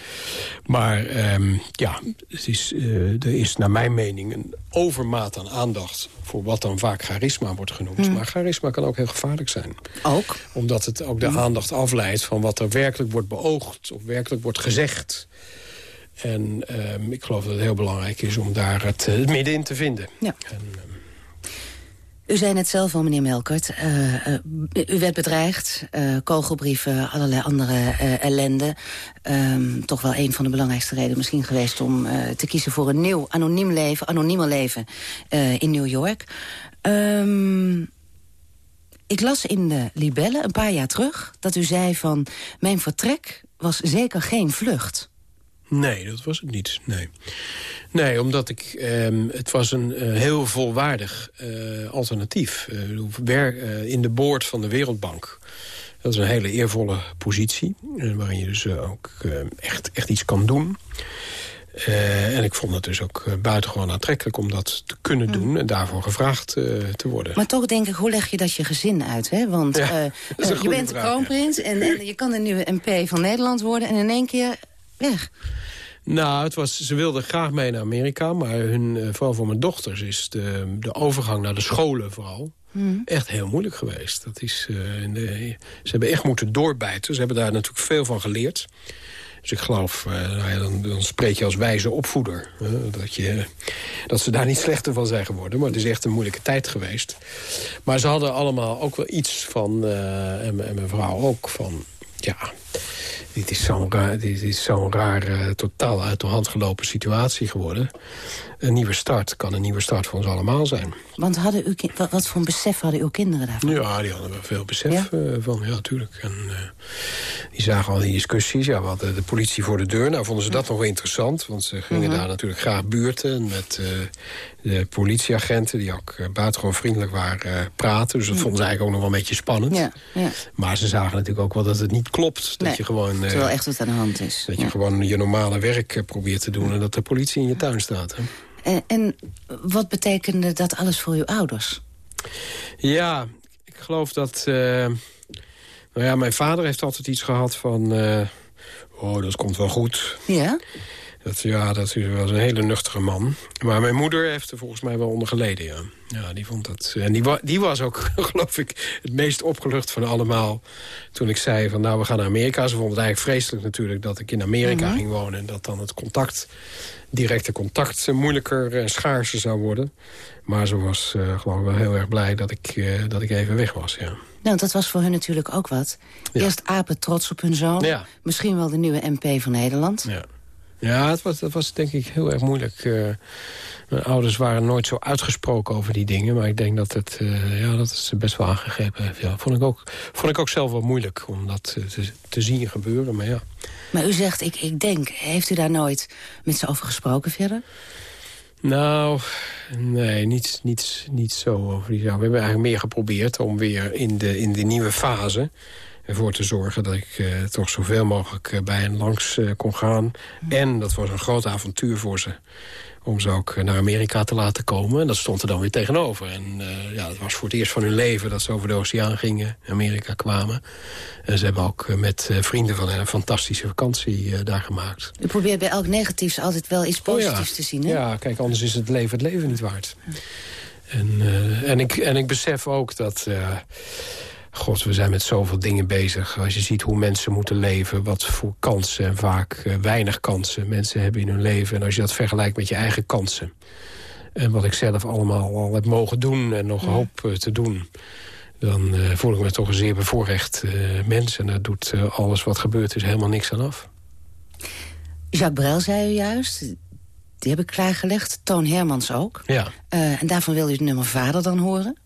Maar um, ja, het is, uh, er is naar mijn mening een overmaat aan aandacht... voor wat dan vaak charisma wordt genoemd. Mm. Maar charisma kan ook heel gevaarlijk zijn. Ook? Omdat het ook de mm. aandacht afleidt van wat er werkelijk wordt beoogd... of werkelijk wordt gezegd en um, ik geloof dat het heel belangrijk is om daar het, het midden in te vinden. Ja. En, um... u zei net zelf al, meneer Melkert. Uh, uh, u werd bedreigd, uh, kogelbrieven, allerlei andere ellende. Um, toch wel een van de belangrijkste redenen misschien geweest... om te kiezen voor een nieuw anoniem leven, anoniemer leven in New York. Ehm, ik las in de Libelle een paar jaar terug dat u zei van... mijn vertrek was zeker geen vlucht. Nee, dat was het niet. Nee, nee omdat ik, eh, het was een uh, heel volwaardig uh, alternatief. werk in de boord van de Wereldbank. Dat is een hele eervolle positie. waarin je dus ook echt, echt iets kan doen. Uh, en ik vond het dus ook uh, buitengewoon aantrekkelijk om dat te kunnen doen... Mm. en daarvoor gevraagd uh, te worden. Maar toch denk ik, hoe leg je dat je gezin uit? Hè? Want ja, je bent de kroonprins ja. en, en, je kan de nieuwe MP van Nederland worden... en in één keer weg. Nou, het was, ze wilden graag mee naar Amerika... maar hun, vooral voor mijn dochters is de, de overgang naar de scholen vooral... Mm. Echt heel moeilijk geweest. Dat is, de, ze hebben echt moeten doorbijten. Ze hebben daar natuurlijk veel van geleerd. Dus ik geloof, uh, nou dan, spreek je als wijze opvoeder. Dat, je, dat ze daar niet slechter van zijn geworden. Maar het is echt een moeilijke tijd geweest. Maar ze hadden allemaal ook wel iets van, uh, en, en mijn vrouw ook, van... Ja, dit is zo'n eh, totaal uit de hand gelopen situatie geworden. Een nieuwe start kan een nieuwe start voor ons allemaal zijn. Want hadden uw ki- wat, wat voor een besef hadden uw kinderen daarvan? Ja, die hadden we veel besef Ja? eh, van, ja, natuurlijk. En eh, die zagen al die discussies. Ja, we hadden de politie voor de deur. Nou, vonden ze dat nog wel interessant. Want ze gingen Mhm. daar natuurlijk graag buurten met eh, de politieagenten... die ook buitengewoon vriendelijk waren, praten. Dus dat vonden ze eigenlijk ook nog wel een beetje spannend. Mhm. Ja, ja. Maar ze zagen natuurlijk ook wel dat het niet klopt. Dat je gewoon... eh, Terwijl echt wat aan de hand is. dat je Ja. gewoon je normale werk eh, probeert te doen... en dat de politie in je tuin staat. Hè? En, en wat betekende dat alles voor uw ouders? Ja, ik geloof dat... eh, nou ja, mijn vader heeft altijd iets gehad van... oh, dat komt wel goed. Ja? Dat, ja, dat was een hele nuchtere man. Maar mijn moeder heeft er volgens mij wel onder geleden, ja. Ja, die vond dat... En die, wa- die was ook, geloof ik, het meest opgelucht van allemaal... toen ik zei van, nou, we gaan naar Amerika. Ze vond het eigenlijk vreselijk natuurlijk dat ik in Amerika ging wonen... en dat dan het contact, directe contact... eh, moeilijker en schaarser zou worden. Maar ze was, eh geloof ik, wel heel erg blij dat ik, eh, dat ik even weg was, ja. Nou, dat was voor hun natuurlijk ook wat. Ja. Eerst apen trots op hun zoon. Ja. Misschien wel de nieuwe MP van Nederland. Ja, ja het was, dat was denk ik heel erg moeilijk. eh. mijn ouders waren nooit zo uitgesproken over die dingen. Maar ik denk dat het, eh, ja, dat ze best wel aangegrepen heeft. Ja, vond, ik ook, vond ik ook zelf wel moeilijk om dat eh, te, te zien gebeuren. Maar ja, Maar u zegt, ik, ik denk, heeft u daar nooit met ze over gesproken verder? nou, nee, niet, niet, niet zo over die zaak. We hebben eigenlijk meer geprobeerd om weer in de, in de nieuwe fase ervoor te zorgen dat ik eh, toch zoveel mogelijk eh, bij hen langs eh, kon gaan. En dat was een groot avontuur voor ze. Om ze ook naar Amerika te laten komen. En dat stond er dan weer tegenover. En ja, het was voor het eerst van hun leven dat ze over de oceaan gingen. Amerika kwamen. En ze hebben ook met vrienden van hen een fantastische vakantie daar gemaakt. U probeert bij elk negatiefs altijd wel iets Oh ja. positiefs te zien, hè? Ja, kijk, anders is het leven het leven niet waard. En, en, ik, en ik besef ook dat... God, we zijn met zoveel dingen bezig. Als je ziet hoe mensen moeten leven, wat voor kansen... en vaak eh, weinig kansen mensen hebben in hun leven. En als je dat vergelijkt met je eigen kansen... en wat ik zelf allemaal al heb mogen doen en nog hoop eh, te doen... dan eh, voel ik me toch een zeer bevoorrecht mens. En daar doet alles wat gebeurt is helemaal niks aan af. Jacques Brel zei u juist, die heb ik klaargelegd. Toon Hermans ook. Ja. En daarvan wil u het nummer Vader dan horen?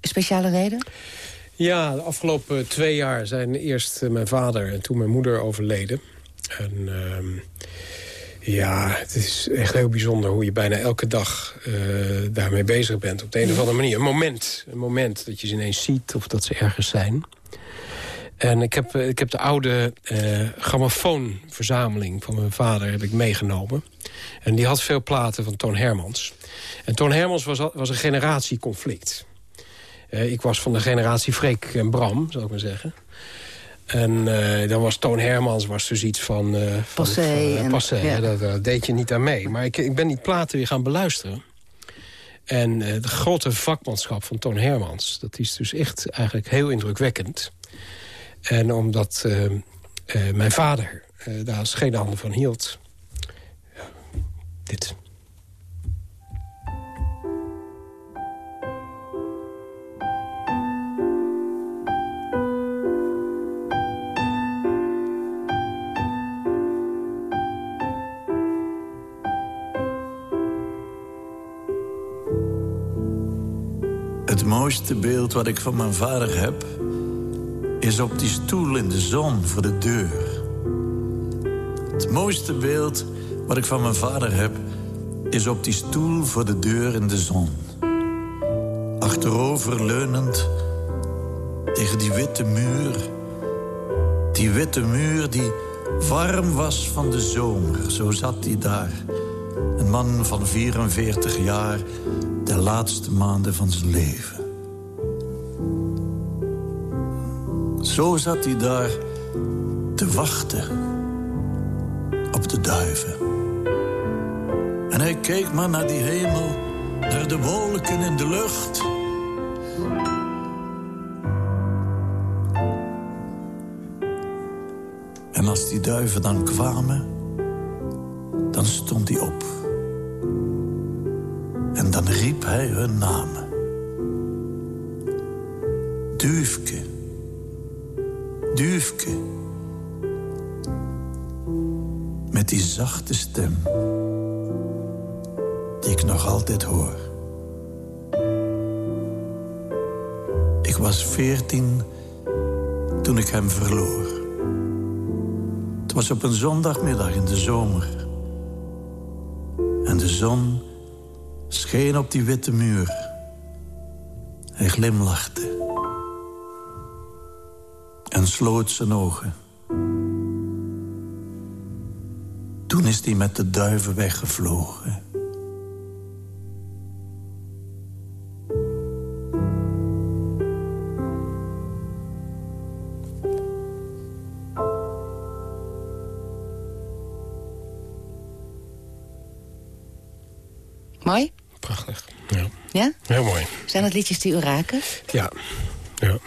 Een speciale reden? Ja, de afgelopen twee jaar zijn eerst eh, mijn vader en toen mijn moeder overleden. En ehm, ja, het is echt heel bijzonder hoe je bijna elke dag eh, daarmee bezig bent. Op de een of andere manier. Een moment, een moment dat je ze ineens ziet of dat ze ergens zijn. En ik heb, eh, ik heb de oude grammofoonverzameling van mijn vader heb ik meegenomen. En die had veel platen van Toon Hermans. En Toon Hermans was, was een generatieconflict. Eh, ik was van de generatie Freek en Bram, zou ik maar zeggen. En eh, dan was Toon Hermans was dus iets van... van Passé van, en- passé, ja. dat, deed je niet aan mee. Maar ik, ik ben die platen weer gaan beluisteren. En de grote vakmanschap van Toon Hermans... dat is dus echt eigenlijk heel indrukwekkend. En omdat mijn vader daar geen handen van hield... Ja, dit... Het mooiste beeld wat ik van mijn vader heb... is op die stoel in de zon voor de deur. Het mooiste beeld wat ik van mijn vader heb... is op die stoel voor de deur in de zon. Achterover leunend tegen die witte muur. Die witte muur die warm was van de zomer. Zo zat hij daar. Een man van 44 jaar, de laatste maanden van zijn leven. Zo zat hij daar te wachten op de duiven. En hij keek maar naar die hemel, naar de wolken in de lucht. En als die duiven dan kwamen, dan stond hij op. Dan riep hij hun namen. Duifke, Duifke, die zachte stem die ik nog altijd hoor. Ik was veertien toen ik hem verloor. Het was op een zondagmiddag in de zomer. En de zon scheen op die witte muur. Hij glimlachte. En sloot zijn ogen. Toen is hij met de duiven weggevlogen. Zijn dat liedjes die u raken? Ja. Ja.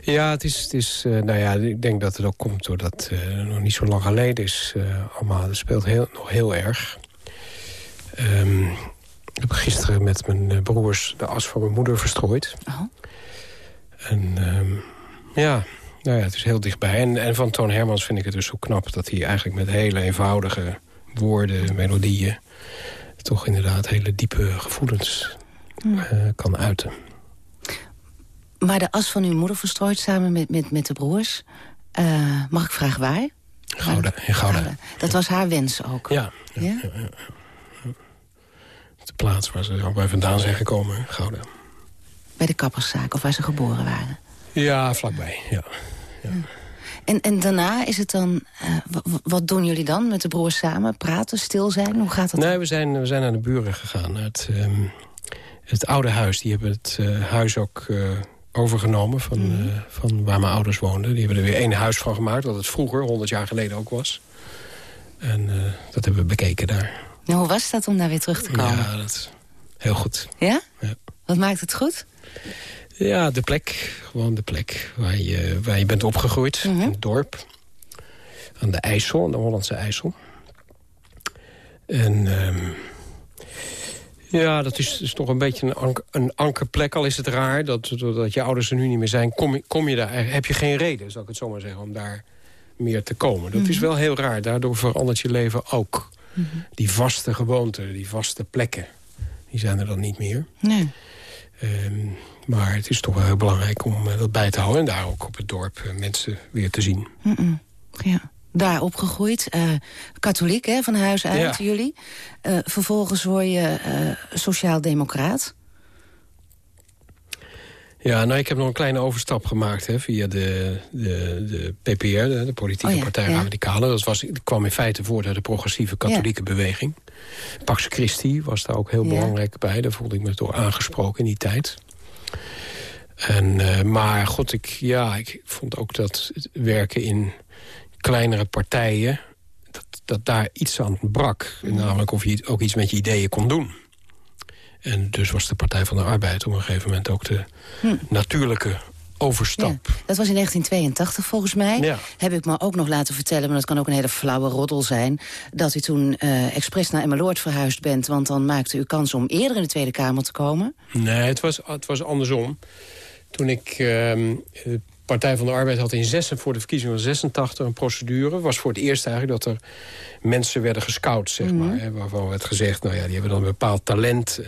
Ja, het is, het is uh, nou ja, ik denk dat het ook komt doordat het uh, nog niet zo lang geleden is. Uh, allemaal, het speelt heel, nog heel erg. Um, ik heb gisteren met mijn broers de as van mijn moeder verstrooid. Oh. En um, ja, nou ja, het is heel dichtbij. En, en van Toon Hermans vind ik het dus zo knap... dat hij eigenlijk met hele eenvoudige woorden, melodieën... toch inderdaad hele diepe gevoelens Mm. kan uiten. Maar de as van uw moeder verstrooid samen met, met, met de broers. Uh, mag ik vragen waar? Gouda, in Gouda. Dat was haar wens ook? Ja. ja, ja? ja, ja De plaats waar ze bij vandaan zijn gekomen, Gouda. Bij de kapperszaak, of waar ze geboren waren? Ja, vlakbij, ja. ja. En, en daarna is het dan... Uh, wat doen jullie dan met de broers samen? Praten, stil zijn? Hoe gaat dat? Nee, we zijn, we zijn naar de buren gegaan. Het, um, het oude huis, die hebben het uh, huis ook... Uh, overgenomen van, mm. uh, van waar mijn ouders woonden. Die hebben er weer één huis van gemaakt, wat het vroeger, 100 jaar geleden ook was. En dat hebben we bekeken daar. Nou, hoe was dat om daar weer terug te komen? Ja, dat heel goed. Ja? ja? Wat maakt het goed? Ja, de plek. Gewoon de plek waar je, waar je bent opgegroeid. Mm -hmm. In het dorp. Aan de IJssel, aan de Hollandse IJssel. En... Um, ja, dat is, is toch een beetje een, ank, een ankerplek. Al is het raar dat, dat je ouders er nu niet meer zijn. Kom, kom je daar, heb je geen reden, zou ik het zo maar zeggen, om daar meer te komen. Dat Mhm. mm -hmm. is wel heel raar. Daardoor verandert je leven ook. Mm -hmm. Die vaste gewoonten, die vaste plekken, die zijn er dan niet meer. Nee. Um, maar het is toch wel heel belangrijk om uh, dat bij te houden. En daar ook op het dorp uh, mensen weer te zien. Mm -mm. Ja daar opgegroeid. Uh, katholiek, hè, van huis uit, ja. jullie. Uh, vervolgens word je uh, sociaal-democraat. Ja, nou, ik heb nog een kleine overstap gemaakt hè, via de, de, de PPR, de, de Politieke oh ja, Partij ja. Radicalen. Dat, was, dat kwam in feite voort uit de progressieve katholieke ja. beweging. Pax Christi was daar ook heel belangrijk bij. Daar voelde ik me door aangesproken in die tijd. En, maar god, ik, ja, ik vond ook dat werken in kleinere partijen, dat, dat daar iets aan brak. Mm. Namelijk of je ook iets met je ideeën kon doen. En dus was de Partij van de Arbeid op een gegeven moment ook de hm. natuurlijke overstap. Ja, dat was in 1982 volgens mij. Ja. Heb ik me ook nog laten vertellen, maar dat kan ook een hele flauwe roddel zijn... dat u toen uh, expres naar Emmeloord verhuisd bent... want dan maakte u kans om eerder in de Tweede Kamer te komen. Nee, het was, het was andersom. Toen ik... Uh, Partij van de Arbeid had in 6, voor de verkiezingen van 86 een procedure. was voor het eerst eigenlijk dat er mensen werden gescout, zeg maar. Mm -hmm. Waarvan werd gezegd, nou ja, die hebben dan een bepaald talent.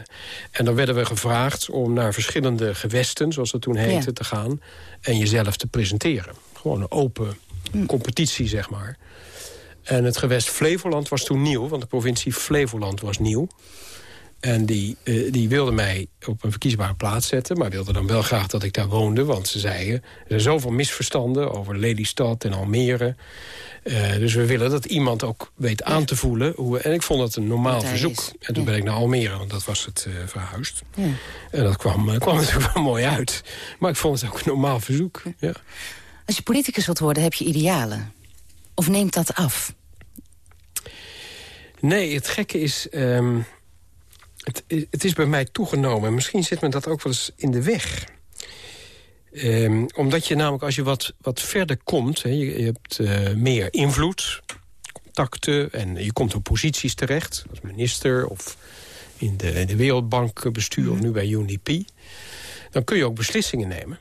En dan werden we gevraagd om naar verschillende gewesten, zoals dat toen heette, ja. te gaan. En jezelf te presenteren. Gewoon een open mm. competitie, zeg maar. En het gewest Flevoland was toen nieuw, want de provincie Flevoland was nieuw. En die, uh, die wilde mij op een verkiesbare plaats zetten... maar wilde dan wel graag dat ik daar woonde. Want ze zeiden, er zijn zoveel misverstanden over Lelystad en Almere. Uh, dus we willen dat iemand ook weet aan te voelen. Hoe, en ik vond dat een normaal dat verzoek. Is. En toen ja. ben ik naar Almere, want dat was het uh, verhuisd. Ja. En dat kwam, kwam natuurlijk wel mooi uit. Maar ik vond het ook een normaal verzoek. Ja. Als je politicus wilt worden, heb je idealen. Of neemt dat af? Nee, het gekke is... Um, het, het, is bij mij toegenomen. Misschien zit me dat ook wel eens in de weg. Um, omdat je namelijk, als je wat, wat verder komt... Je, je, hebt uh, meer invloed, contacten... en je komt op posities terecht, als minister... of in de, in de of nu bij UNDP... dan kun je ook beslissingen nemen.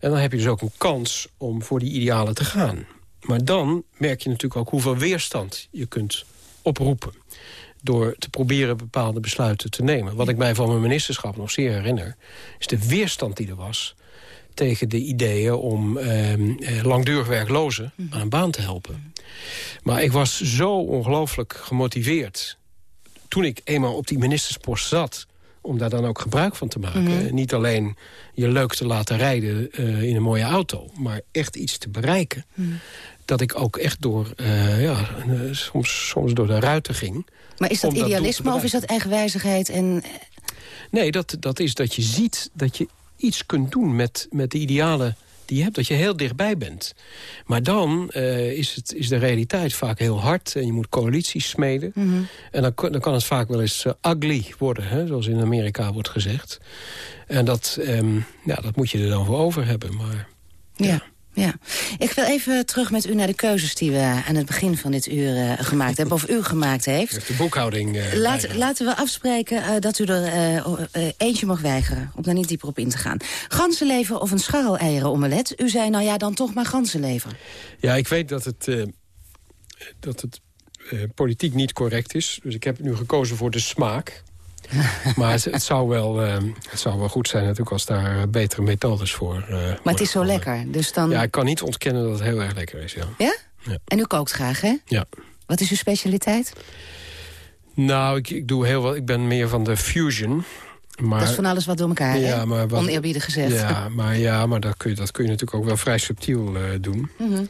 En dan heb je dus ook een kans om voor die idealen te gaan. Maar dan merk je natuurlijk ook hoeveel weerstand je kunt oproepen door te proberen bepaalde besluiten te nemen. Wat ik mij van mijn ministerschap nog zeer herinner... is de weerstand die er was tegen de ideeën om ehm, eh, langdurig werklozen aan een baan te helpen. Maar ik was zo ongelooflijk gemotiveerd... toen ik eenmaal op die ministerspost zat om daar dan ook gebruik van te maken. Mhm. Niet alleen je leuk te laten rijden eh, in een mooie auto... maar echt iets te bereiken. Mhm. Dat ik ook echt door, eh, ja, eh, soms, soms door de ruiten ging. Maar is dat idealisme of is dat eigenwijzigheid? En, Nee, dat, dat is dat je ziet dat je iets kunt doen met, met de idealen die je hebt. Dat je heel dichtbij bent. Maar dan eh, is, het, is de realiteit vaak heel hard. En je moet coalities smeden. Mhm. En dan, kan- dan kan het vaak wel eens eh, ugly worden. Hè, zoals in Amerika wordt gezegd. En dat, ehm, ja, dat moet je er dan voor over hebben. Maar ja. Ja. Ik wil even terug met u naar de keuzes die we aan het begin van dit uur eh, gemaakt hebben. Of u gemaakt heeft. heeft de boekhouding... eh, Laat, laten we afspreken eh, dat u er eentje mag weigeren. Om daar niet dieper op in te gaan. Ganzenlever of een scharreleieren omelet? U zei nou ja, dan toch maar ganzenlever. Ja, ik weet dat het, dat het politiek niet correct is. Dus ik heb nu gekozen voor de smaak. maar het, het zou wel, eh, het zou wel goed zijn natuurlijk als daar eh, betere methodes voor eh, Maar het is zo gevonden. lekker. Dus dan... Ja, ik kan niet ontkennen dat het heel erg lekker is, ja. Ja? Ja. En u kookt graag, hè? ja. Wat is uw specialiteit? Nou, ik, ik doe heel wel. Ik ben meer van de fusion. Maar, dat is van alles wat door elkaar, ja, maar wat, Oneerbiedig gezegd. Ja, maar, ja, maar dat, kun je, dat kun je natuurlijk ook wel vrij subtiel doen. Mhm.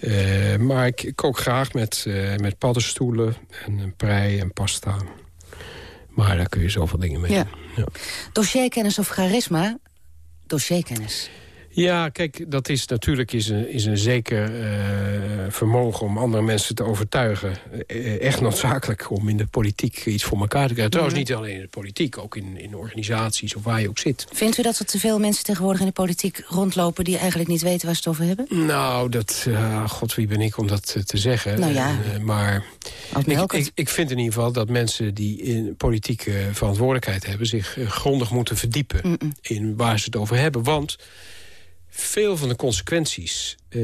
Eh, maar ik, ik kook graag met, met paddenstoelen en een prei en pasta. Maar daar kun je zoveel dingen mee Ja. doen. Ja. Dossierkennis of charisma? Dossierkennis. Ja, kijk, dat is natuurlijk is een, is een zeker eh, vermogen om andere mensen te overtuigen. eh, echt noodzakelijk om in de politiek iets voor elkaar te krijgen. Trouwens, niet alleen in de politiek, ook in, in organisaties of waar je ook zit. Vindt u dat er te veel mensen tegenwoordig in de politiek rondlopen... die eigenlijk niet weten waar ze het over hebben? Nou, dat, eh, god, wie ben ik om dat te zeggen? Nou ja. En, maar ik, ik, ik vind in ieder geval dat mensen die in politieke verantwoordelijkheid hebben... zich grondig moeten verdiepen in waar ze het over hebben. Want veel van de consequenties, eh,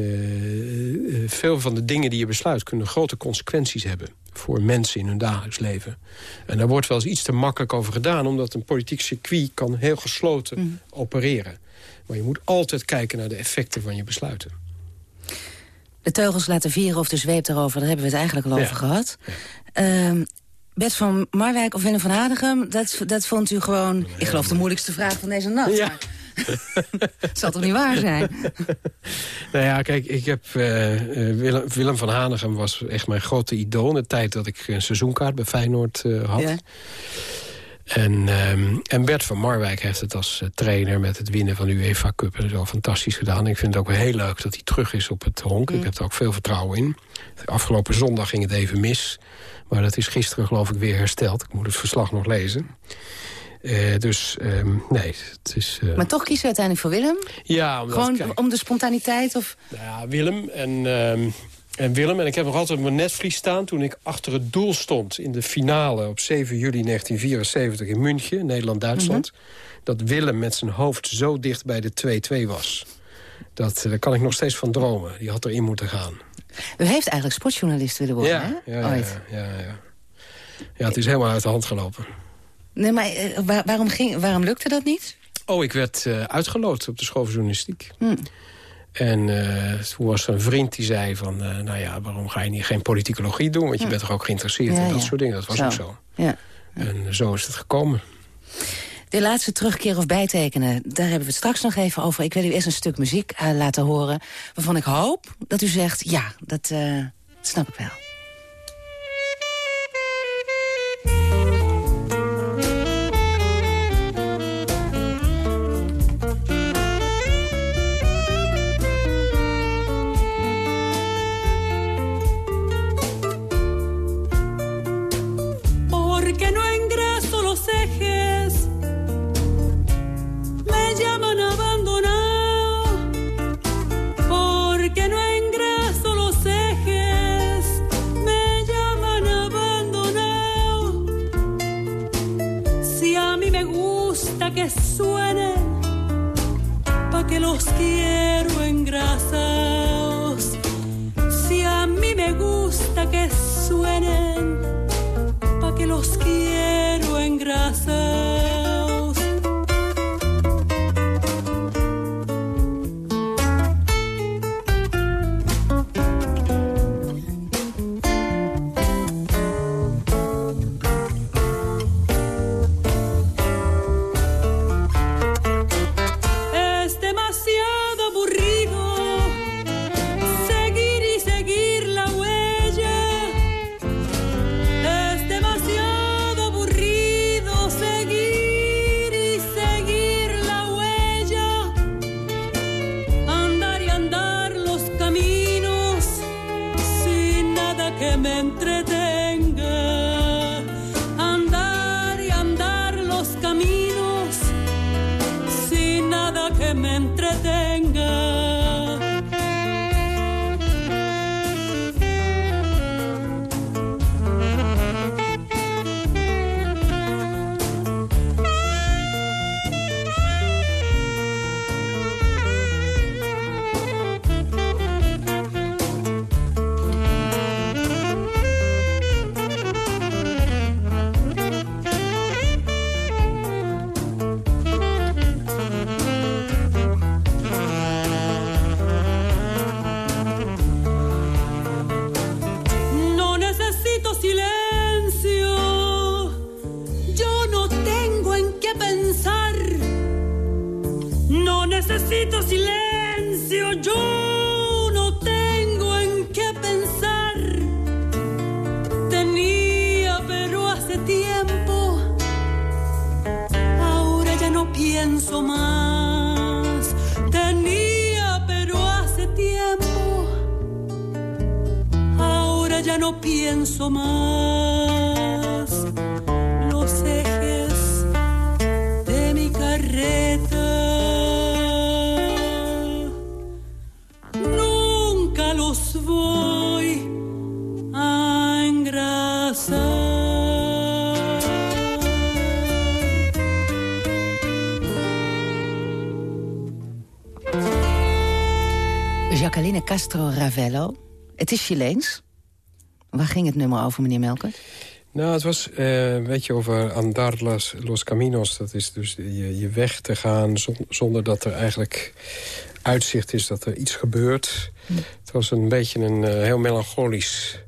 eh, veel van de dingen die je besluit... kunnen grote consequenties hebben voor mensen in hun dagelijks leven. En daar wordt wel eens iets te makkelijk over gedaan... omdat een politiek circuit kan heel gesloten Mm. opereren. Maar je moet altijd kijken naar de effecten van je besluiten. De teugels laten vieren of de zweep erover, daar hebben we het eigenlijk al Ja. over gehad. Ehm, Bert van Marwijk of Willem van Hadegem, dat, dat vond u gewoon... ik geloof de moeilijkste vraag van deze nacht. Ja. maar- Het zal toch niet waar zijn? Nou ja, kijk, ik heb, eh, eh, Willem, Willem van Hanegem was echt mijn grote idool... in de tijd dat ik een seizoenkaart bij Feyenoord eh, had. Ja. En, ehm, en Bert van Marwijk heeft het als trainer... met het winnen van de UEFA Cup en zo fantastisch gedaan. Ik vind het ook heel leuk dat hij terug is op het honk. Ik heb er ook veel vertrouwen in. Afgelopen zondag ging het even mis. Maar dat is gisteren geloof ik weer hersteld. Ik moet het verslag nog lezen. Eh, dus ehm, nee, het is... eh, Maar toch kiezen we uiteindelijk voor Willem? ja, omdat, Gewoon kijk, om de spontaniteit? Of... nou ja, Willem en, ehm, en Willem. En ik heb nog altijd mijn netvlies staan toen ik achter het doel stond... in de finale op 7 juli 1974 in München, Nederland-Duitsland. Dat Willem met zijn hoofd zo dicht bij de 2-2 was. Dat, eh, daar kan ik nog steeds van dromen. Die had erin moeten gaan. U heeft eigenlijk sportjournalist willen worden, ja, hè? ja, Ooit. ja, ja, ja. Ja, het is helemaal uit de hand gelopen. Nee, maar eh, waar- waarom, ging, waarom lukte dat niet? Oh, ik werd eh, uitgeloot op de school van journalistiek. Hm. En eh, toen was er een vriend die zei van... nou ja, waarom ga je niet geen politicologie doen? Want je bent toch ook geïnteresseerd Ja, in dat ja. soort dingen. Dat was Zo. ook zo. Ja. En zo is het gekomen. De laatste terugkeer of bijtekenen, daar hebben we het straks nog even over. Ik wil u eerst een stuk muziek laten horen... waarvan ik hoop dat u zegt, ja, dat snap ik wel. Castro Ravello. Het is Chileens. Waar ging het nummer over, meneer Melker? Nou, het was eh, een beetje over andar los, los caminos. Dat is dus je, je weg te gaan zon- zonder dat er eigenlijk uitzicht is dat er iets gebeurt. Het was een beetje een eh, heel melancholisch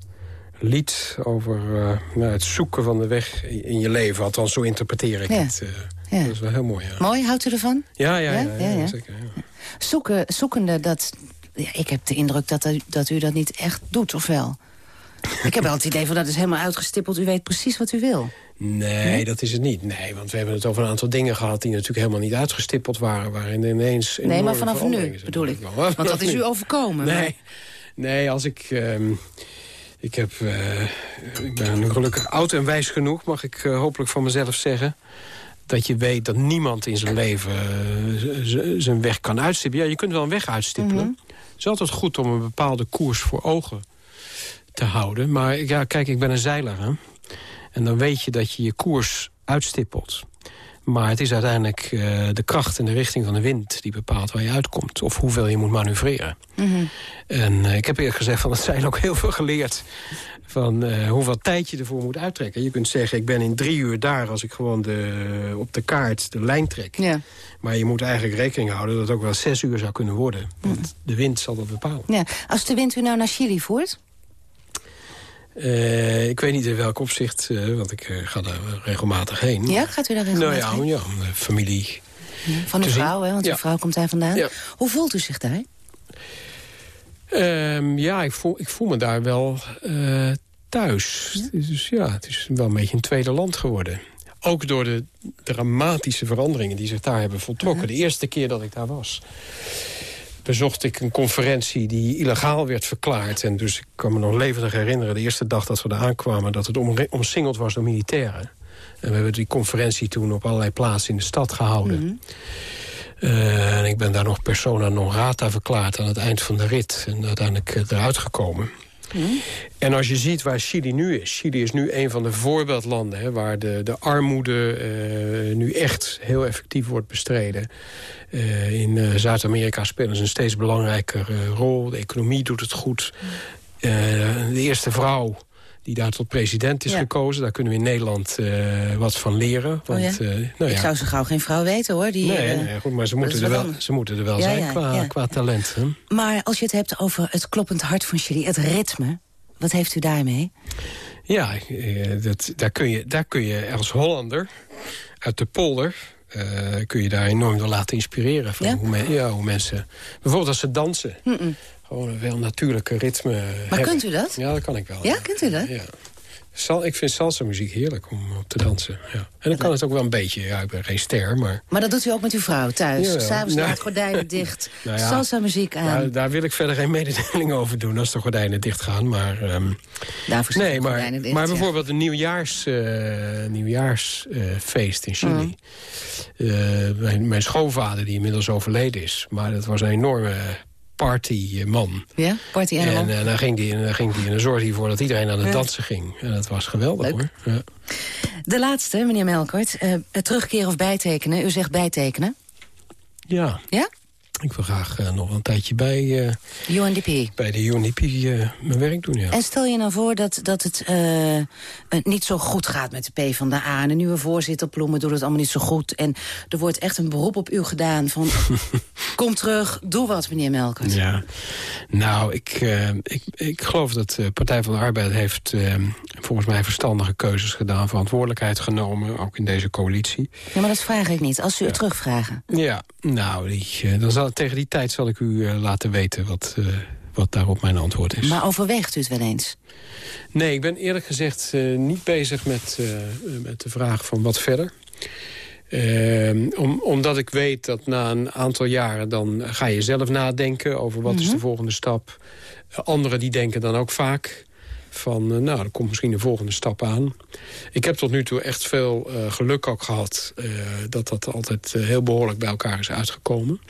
lied over eh, nou, het zoeken van de weg in, je leven. Althans, zo interpreteer ik Ja. het. Ja. Dat is wel heel mooi, ja. Mooi, houdt u ervan? Ja, ja, ja, Ja? ja, zeker. Ja. Zoeken, zoekende, dat... Ja, ik heb de indruk dat u, dat u dat niet echt doet, of wel? ik heb wel het idee van dat is helemaal uitgestippeld. U weet precies wat u wil. Nee, dat is het niet. Nee, want we hebben het over een aantal dingen gehad... die natuurlijk helemaal niet uitgestippeld waren. Waarin ineens Nee, maar vanaf nu bedoel ik. Want dat is u overkomen. maar- Nee, nee als ik... ehm, ik, heb, eh, ik ben nu gelukkig oud en wijs genoeg, mag ik eh, hopelijk van mezelf zeggen... dat je weet dat niemand in zijn leven eh, zijn weg kan uitstippelen. Ja, je kunt wel een weg uitstippelen. Mhm. Is altijd goed om een bepaalde koers voor ogen te houden. Maar ja, kijk, ik ben een zeiler, hè. En dan weet je dat je je koers uitstippelt. Maar het is uiteindelijk eh, de kracht en de richting van de wind... die bepaalt waar je uitkomt. Of hoeveel je moet manoeuvreren. Mhm. En eh, ik heb eerlijk gezegd van het zijn ook heel veel geleerd... van eh, hoeveel tijd je ervoor moet uittrekken. Je kunt zeggen, ik ben in drie uur daar... als ik gewoon de, op de kaart de lijn trek. Ja. Maar je moet eigenlijk rekening houden... dat het ook wel zes uur zou kunnen worden. Want de wind zal dat bepalen. Ja. Als de wind u nou naar Chili voert... Eh, ik weet niet in welk opzicht, eh, want ik ga daar regelmatig heen. Ja, gaat u daar Nou regelmatig ja, heen? ja, familie. Van uw vrouw, hè? Want uw vrouw komt daar vandaan. Hoe voelt u zich daar? Ehm, ja, ik voel, ik voel me daar wel eh, thuis. Het is, dus, ja, het is wel een beetje een tweede land geworden. Ook door de dramatische veranderingen die zich daar hebben voltrokken. De eerste keer dat ik daar was bezocht ik een conferentie die illegaal werd verklaard. En dus ik kan me nog levendig herinneren... de eerste dag dat we daar aankwamen... dat het omsingeld was door militairen. En we hebben die conferentie toen op allerlei plaatsen in de stad gehouden. Eh, en ik ben daar nog persona non grata verklaard aan het eind van de rit. En uiteindelijk eh, eruit gekomen. En als je ziet waar Chili nu is... Chili is nu een van de voorbeeldlanden... Hè, waar de, de armoede eh, nu echt heel effectief wordt bestreden. In Zuid-Amerika spelen ze een steeds belangrijker rol. De economie doet het goed. de eerste vrouw die daar tot president is Ja. gekozen. Daar kunnen we in Nederland eh, wat van leren. Want, oh ja? eh, nou Ik ja, zou zo gauw geen vrouw weten, hoor. Die, nee, eh, nee, goed, maar ze moeten, er wel, anders. ze moeten er wel zijn qua, qua talent. Hè? Maar als je het hebt over het kloppend hart van Chili, het ritme... wat heeft u daarmee? Ja, dat, daar, kun je, daar kun je als Hollander uit de polder... kun je daar enorm door laten inspireren. Van Ja? Hoe, men- ja, hoe mensen... Bijvoorbeeld als ze dansen. Gewoon een wel natuurlijke ritme Maar hebben. kunt u dat? Ja, dat kan ik wel. Ja, kunt u dat? Ja. Sal, ik vind salsa muziek heerlijk om op te dansen. Ja. En dan kan het ook wel een beetje. Ja, ik ben geen ster, maar... Maar dat doet u ook met uw vrouw thuis? S'avonds Nou, laat gordijnen dicht, Nou ja. salsa muziek aan. Daar, daar wil ik verder geen mededeling over doen als de gordijnen dicht gaan. Maar, ehm, Daarvoor nee, maar, gordijnen dicht, maar ja. bijvoorbeeld een nieuwjaars, eh, nieuwjaarsfeest in Chili. Mm. Eh, mijn, mijn schoonvader, die inmiddels overleden is. Maar dat was een enorme partyman. Ja, party En, animal. eh, dan ging die, en dan ging die en dan zorgde hij ervoor dat iedereen aan het Ja. dansen ging. En dat was geweldig Leuk. hoor. Ja. De laatste, meneer Melkert. het terugkeren of bijtekenen. U zegt bijtekenen. ja, Ja? Ik wil graag eh, nog een tijdje bij, eh, UNDP. bij de UNDP eh, mijn werk doen. Ja. En stel je nou voor dat, dat het niet zo goed gaat met de P van de A. En de nieuwe voorzitter Ploemen doet het allemaal niet zo goed. En er wordt echt een beroep op u gedaan van... kom terug, doe wat, meneer Melkert. Ja, nou, ik, ik, ik geloof dat de Partij van de Arbeid heeft volgens mij verstandige keuzes gedaan, verantwoordelijkheid genomen, ook in deze coalitie. Ja, maar dat vraag ik niet. Als u het terugvragen. Ja, nou, die, dan zal, tegen die tijd zal ik u eh, laten weten wat, eh, wat daarop mijn antwoord is. Maar overweegt u het wel eens? Nee, ik ben eerlijk gezegd eh, niet bezig met, eh, met de vraag van wat verder. Ehm, om, omdat ik weet dat na een aantal jaren dan ga je zelf nadenken over wat is de volgende stap. Eh, anderen die denken dan ook vaak van, eh, nou, er komt misschien de volgende stap aan. Ik heb tot nu toe echt veel eh, geluk ook gehad eh, dat dat altijd heel behoorlijk bij elkaar is uitgekomen.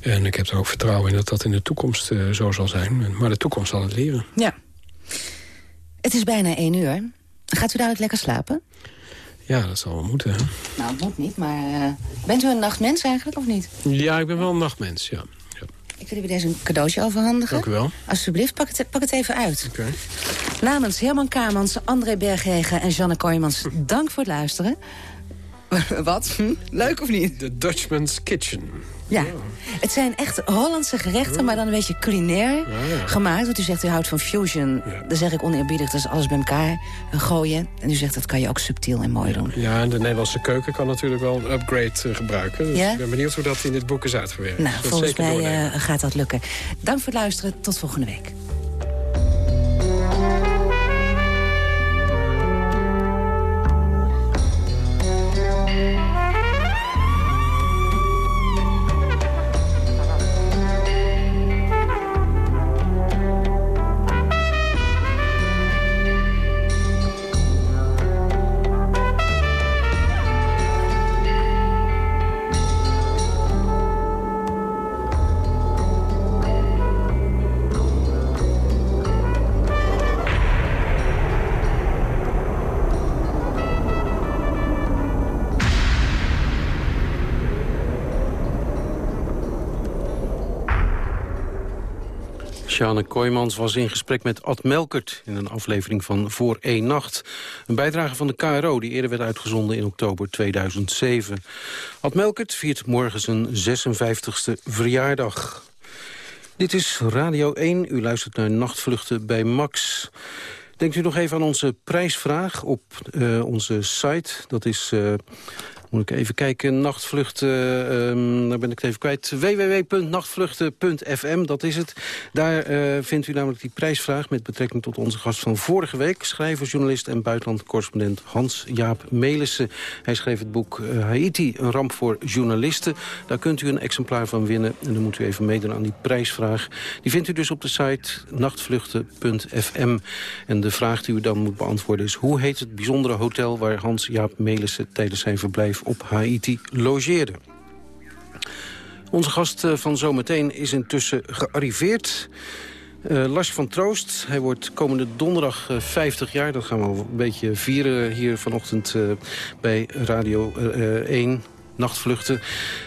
En ik heb er ook vertrouwen in dat dat in de toekomst zo zal zijn. Maar de toekomst zal het leren. Ja. Het is bijna één uur. Gaat u dadelijk lekker slapen? Ja, dat zal wel moeten. Hè? Nou, het moet niet, maar... bent u een nachtmens eigenlijk, of niet? Ja, ik ben wel een nachtmens, ja. Ik wil u deze een cadeautje overhandigen. Dank u wel. Alsjeblieft, pak het, pak het even uit. Oké. Namens Herman Kamans, André Berghegen en Janne Kooijmans... dank voor het luisteren. Wat? Hm? Leuk of niet? The Dutchman's Kitchen. Ja. Het zijn echt Hollandse gerechten, maar dan een beetje culinair gemaakt. Want u zegt u houdt van fusion. Dan zeg ik oneerbiedig, dat is alles bij elkaar gooien. En u zegt dat kan je ook subtiel en mooi doen. Ja, en de Nederlandse keuken kan natuurlijk wel een upgrade eh, gebruiken. Dus Ja? ik ben benieuwd hoe dat in dit boek is uitgewerkt. Nou, volgens mij eh, gaat dat lukken. Dank voor het luisteren. Tot volgende week. Yeah. Sjane Kooijmans was in gesprek met Ad Melkert... in een aflevering van Voor één Nacht. Een bijdrage van de KRO die eerder werd uitgezonden in oktober 2007. Ad Melkert viert morgen zijn 56e verjaardag. Dit is Radio 1. U luistert naar Nachtvluchten bij Max. Denkt u nog even aan onze prijsvraag op eh, onze site. Dat is... eh, ik even kijken, nachtvluchten, ehm, daar ben ik het even kwijt. www.nachtvluchten.fm, dat is het. Daar eh, vindt u namelijk die prijsvraag met betrekking tot onze gast van vorige week. Schrijver, journalist en buitenlandcorrespondent Hans-Jaap Melissen. Hij schreef het boek eh, Haiti, een ramp voor journalisten. Daar kunt u een exemplaar van winnen. En dan moet u even meedoen aan die prijsvraag. Die vindt u dus op de site nachtvluchten.fm. En de vraag die u dan moet beantwoorden is... hoe heet het bijzondere hotel waar Hans-Jaap Melissen tijdens zijn verblijf op Haiti logeerde? Onze gast eh, van zometeen is intussen gearriveerd. Eh Lars van Troost, hij wordt komende donderdag eh, 50 jaar. Dat gaan we een beetje vieren hier vanochtend eh, bij Radio eh, eh, 1. Nachtvluchten.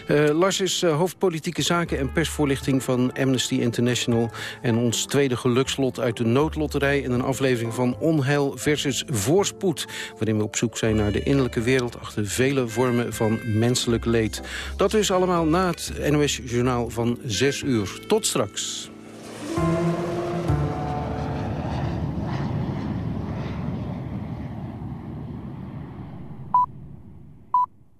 Uh, Lars is uh, hoofdpolitieke zaken en persvoorlichting van Amnesty International. En ons tweede gelukslot uit de noodlotterij... in een aflevering van Onheil versus Voorspoed... waarin we op zoek zijn naar de innerlijke wereld... achter vele vormen van menselijk leed. Dat dus allemaal na het NOS-journaal van 6 uur. Tot straks.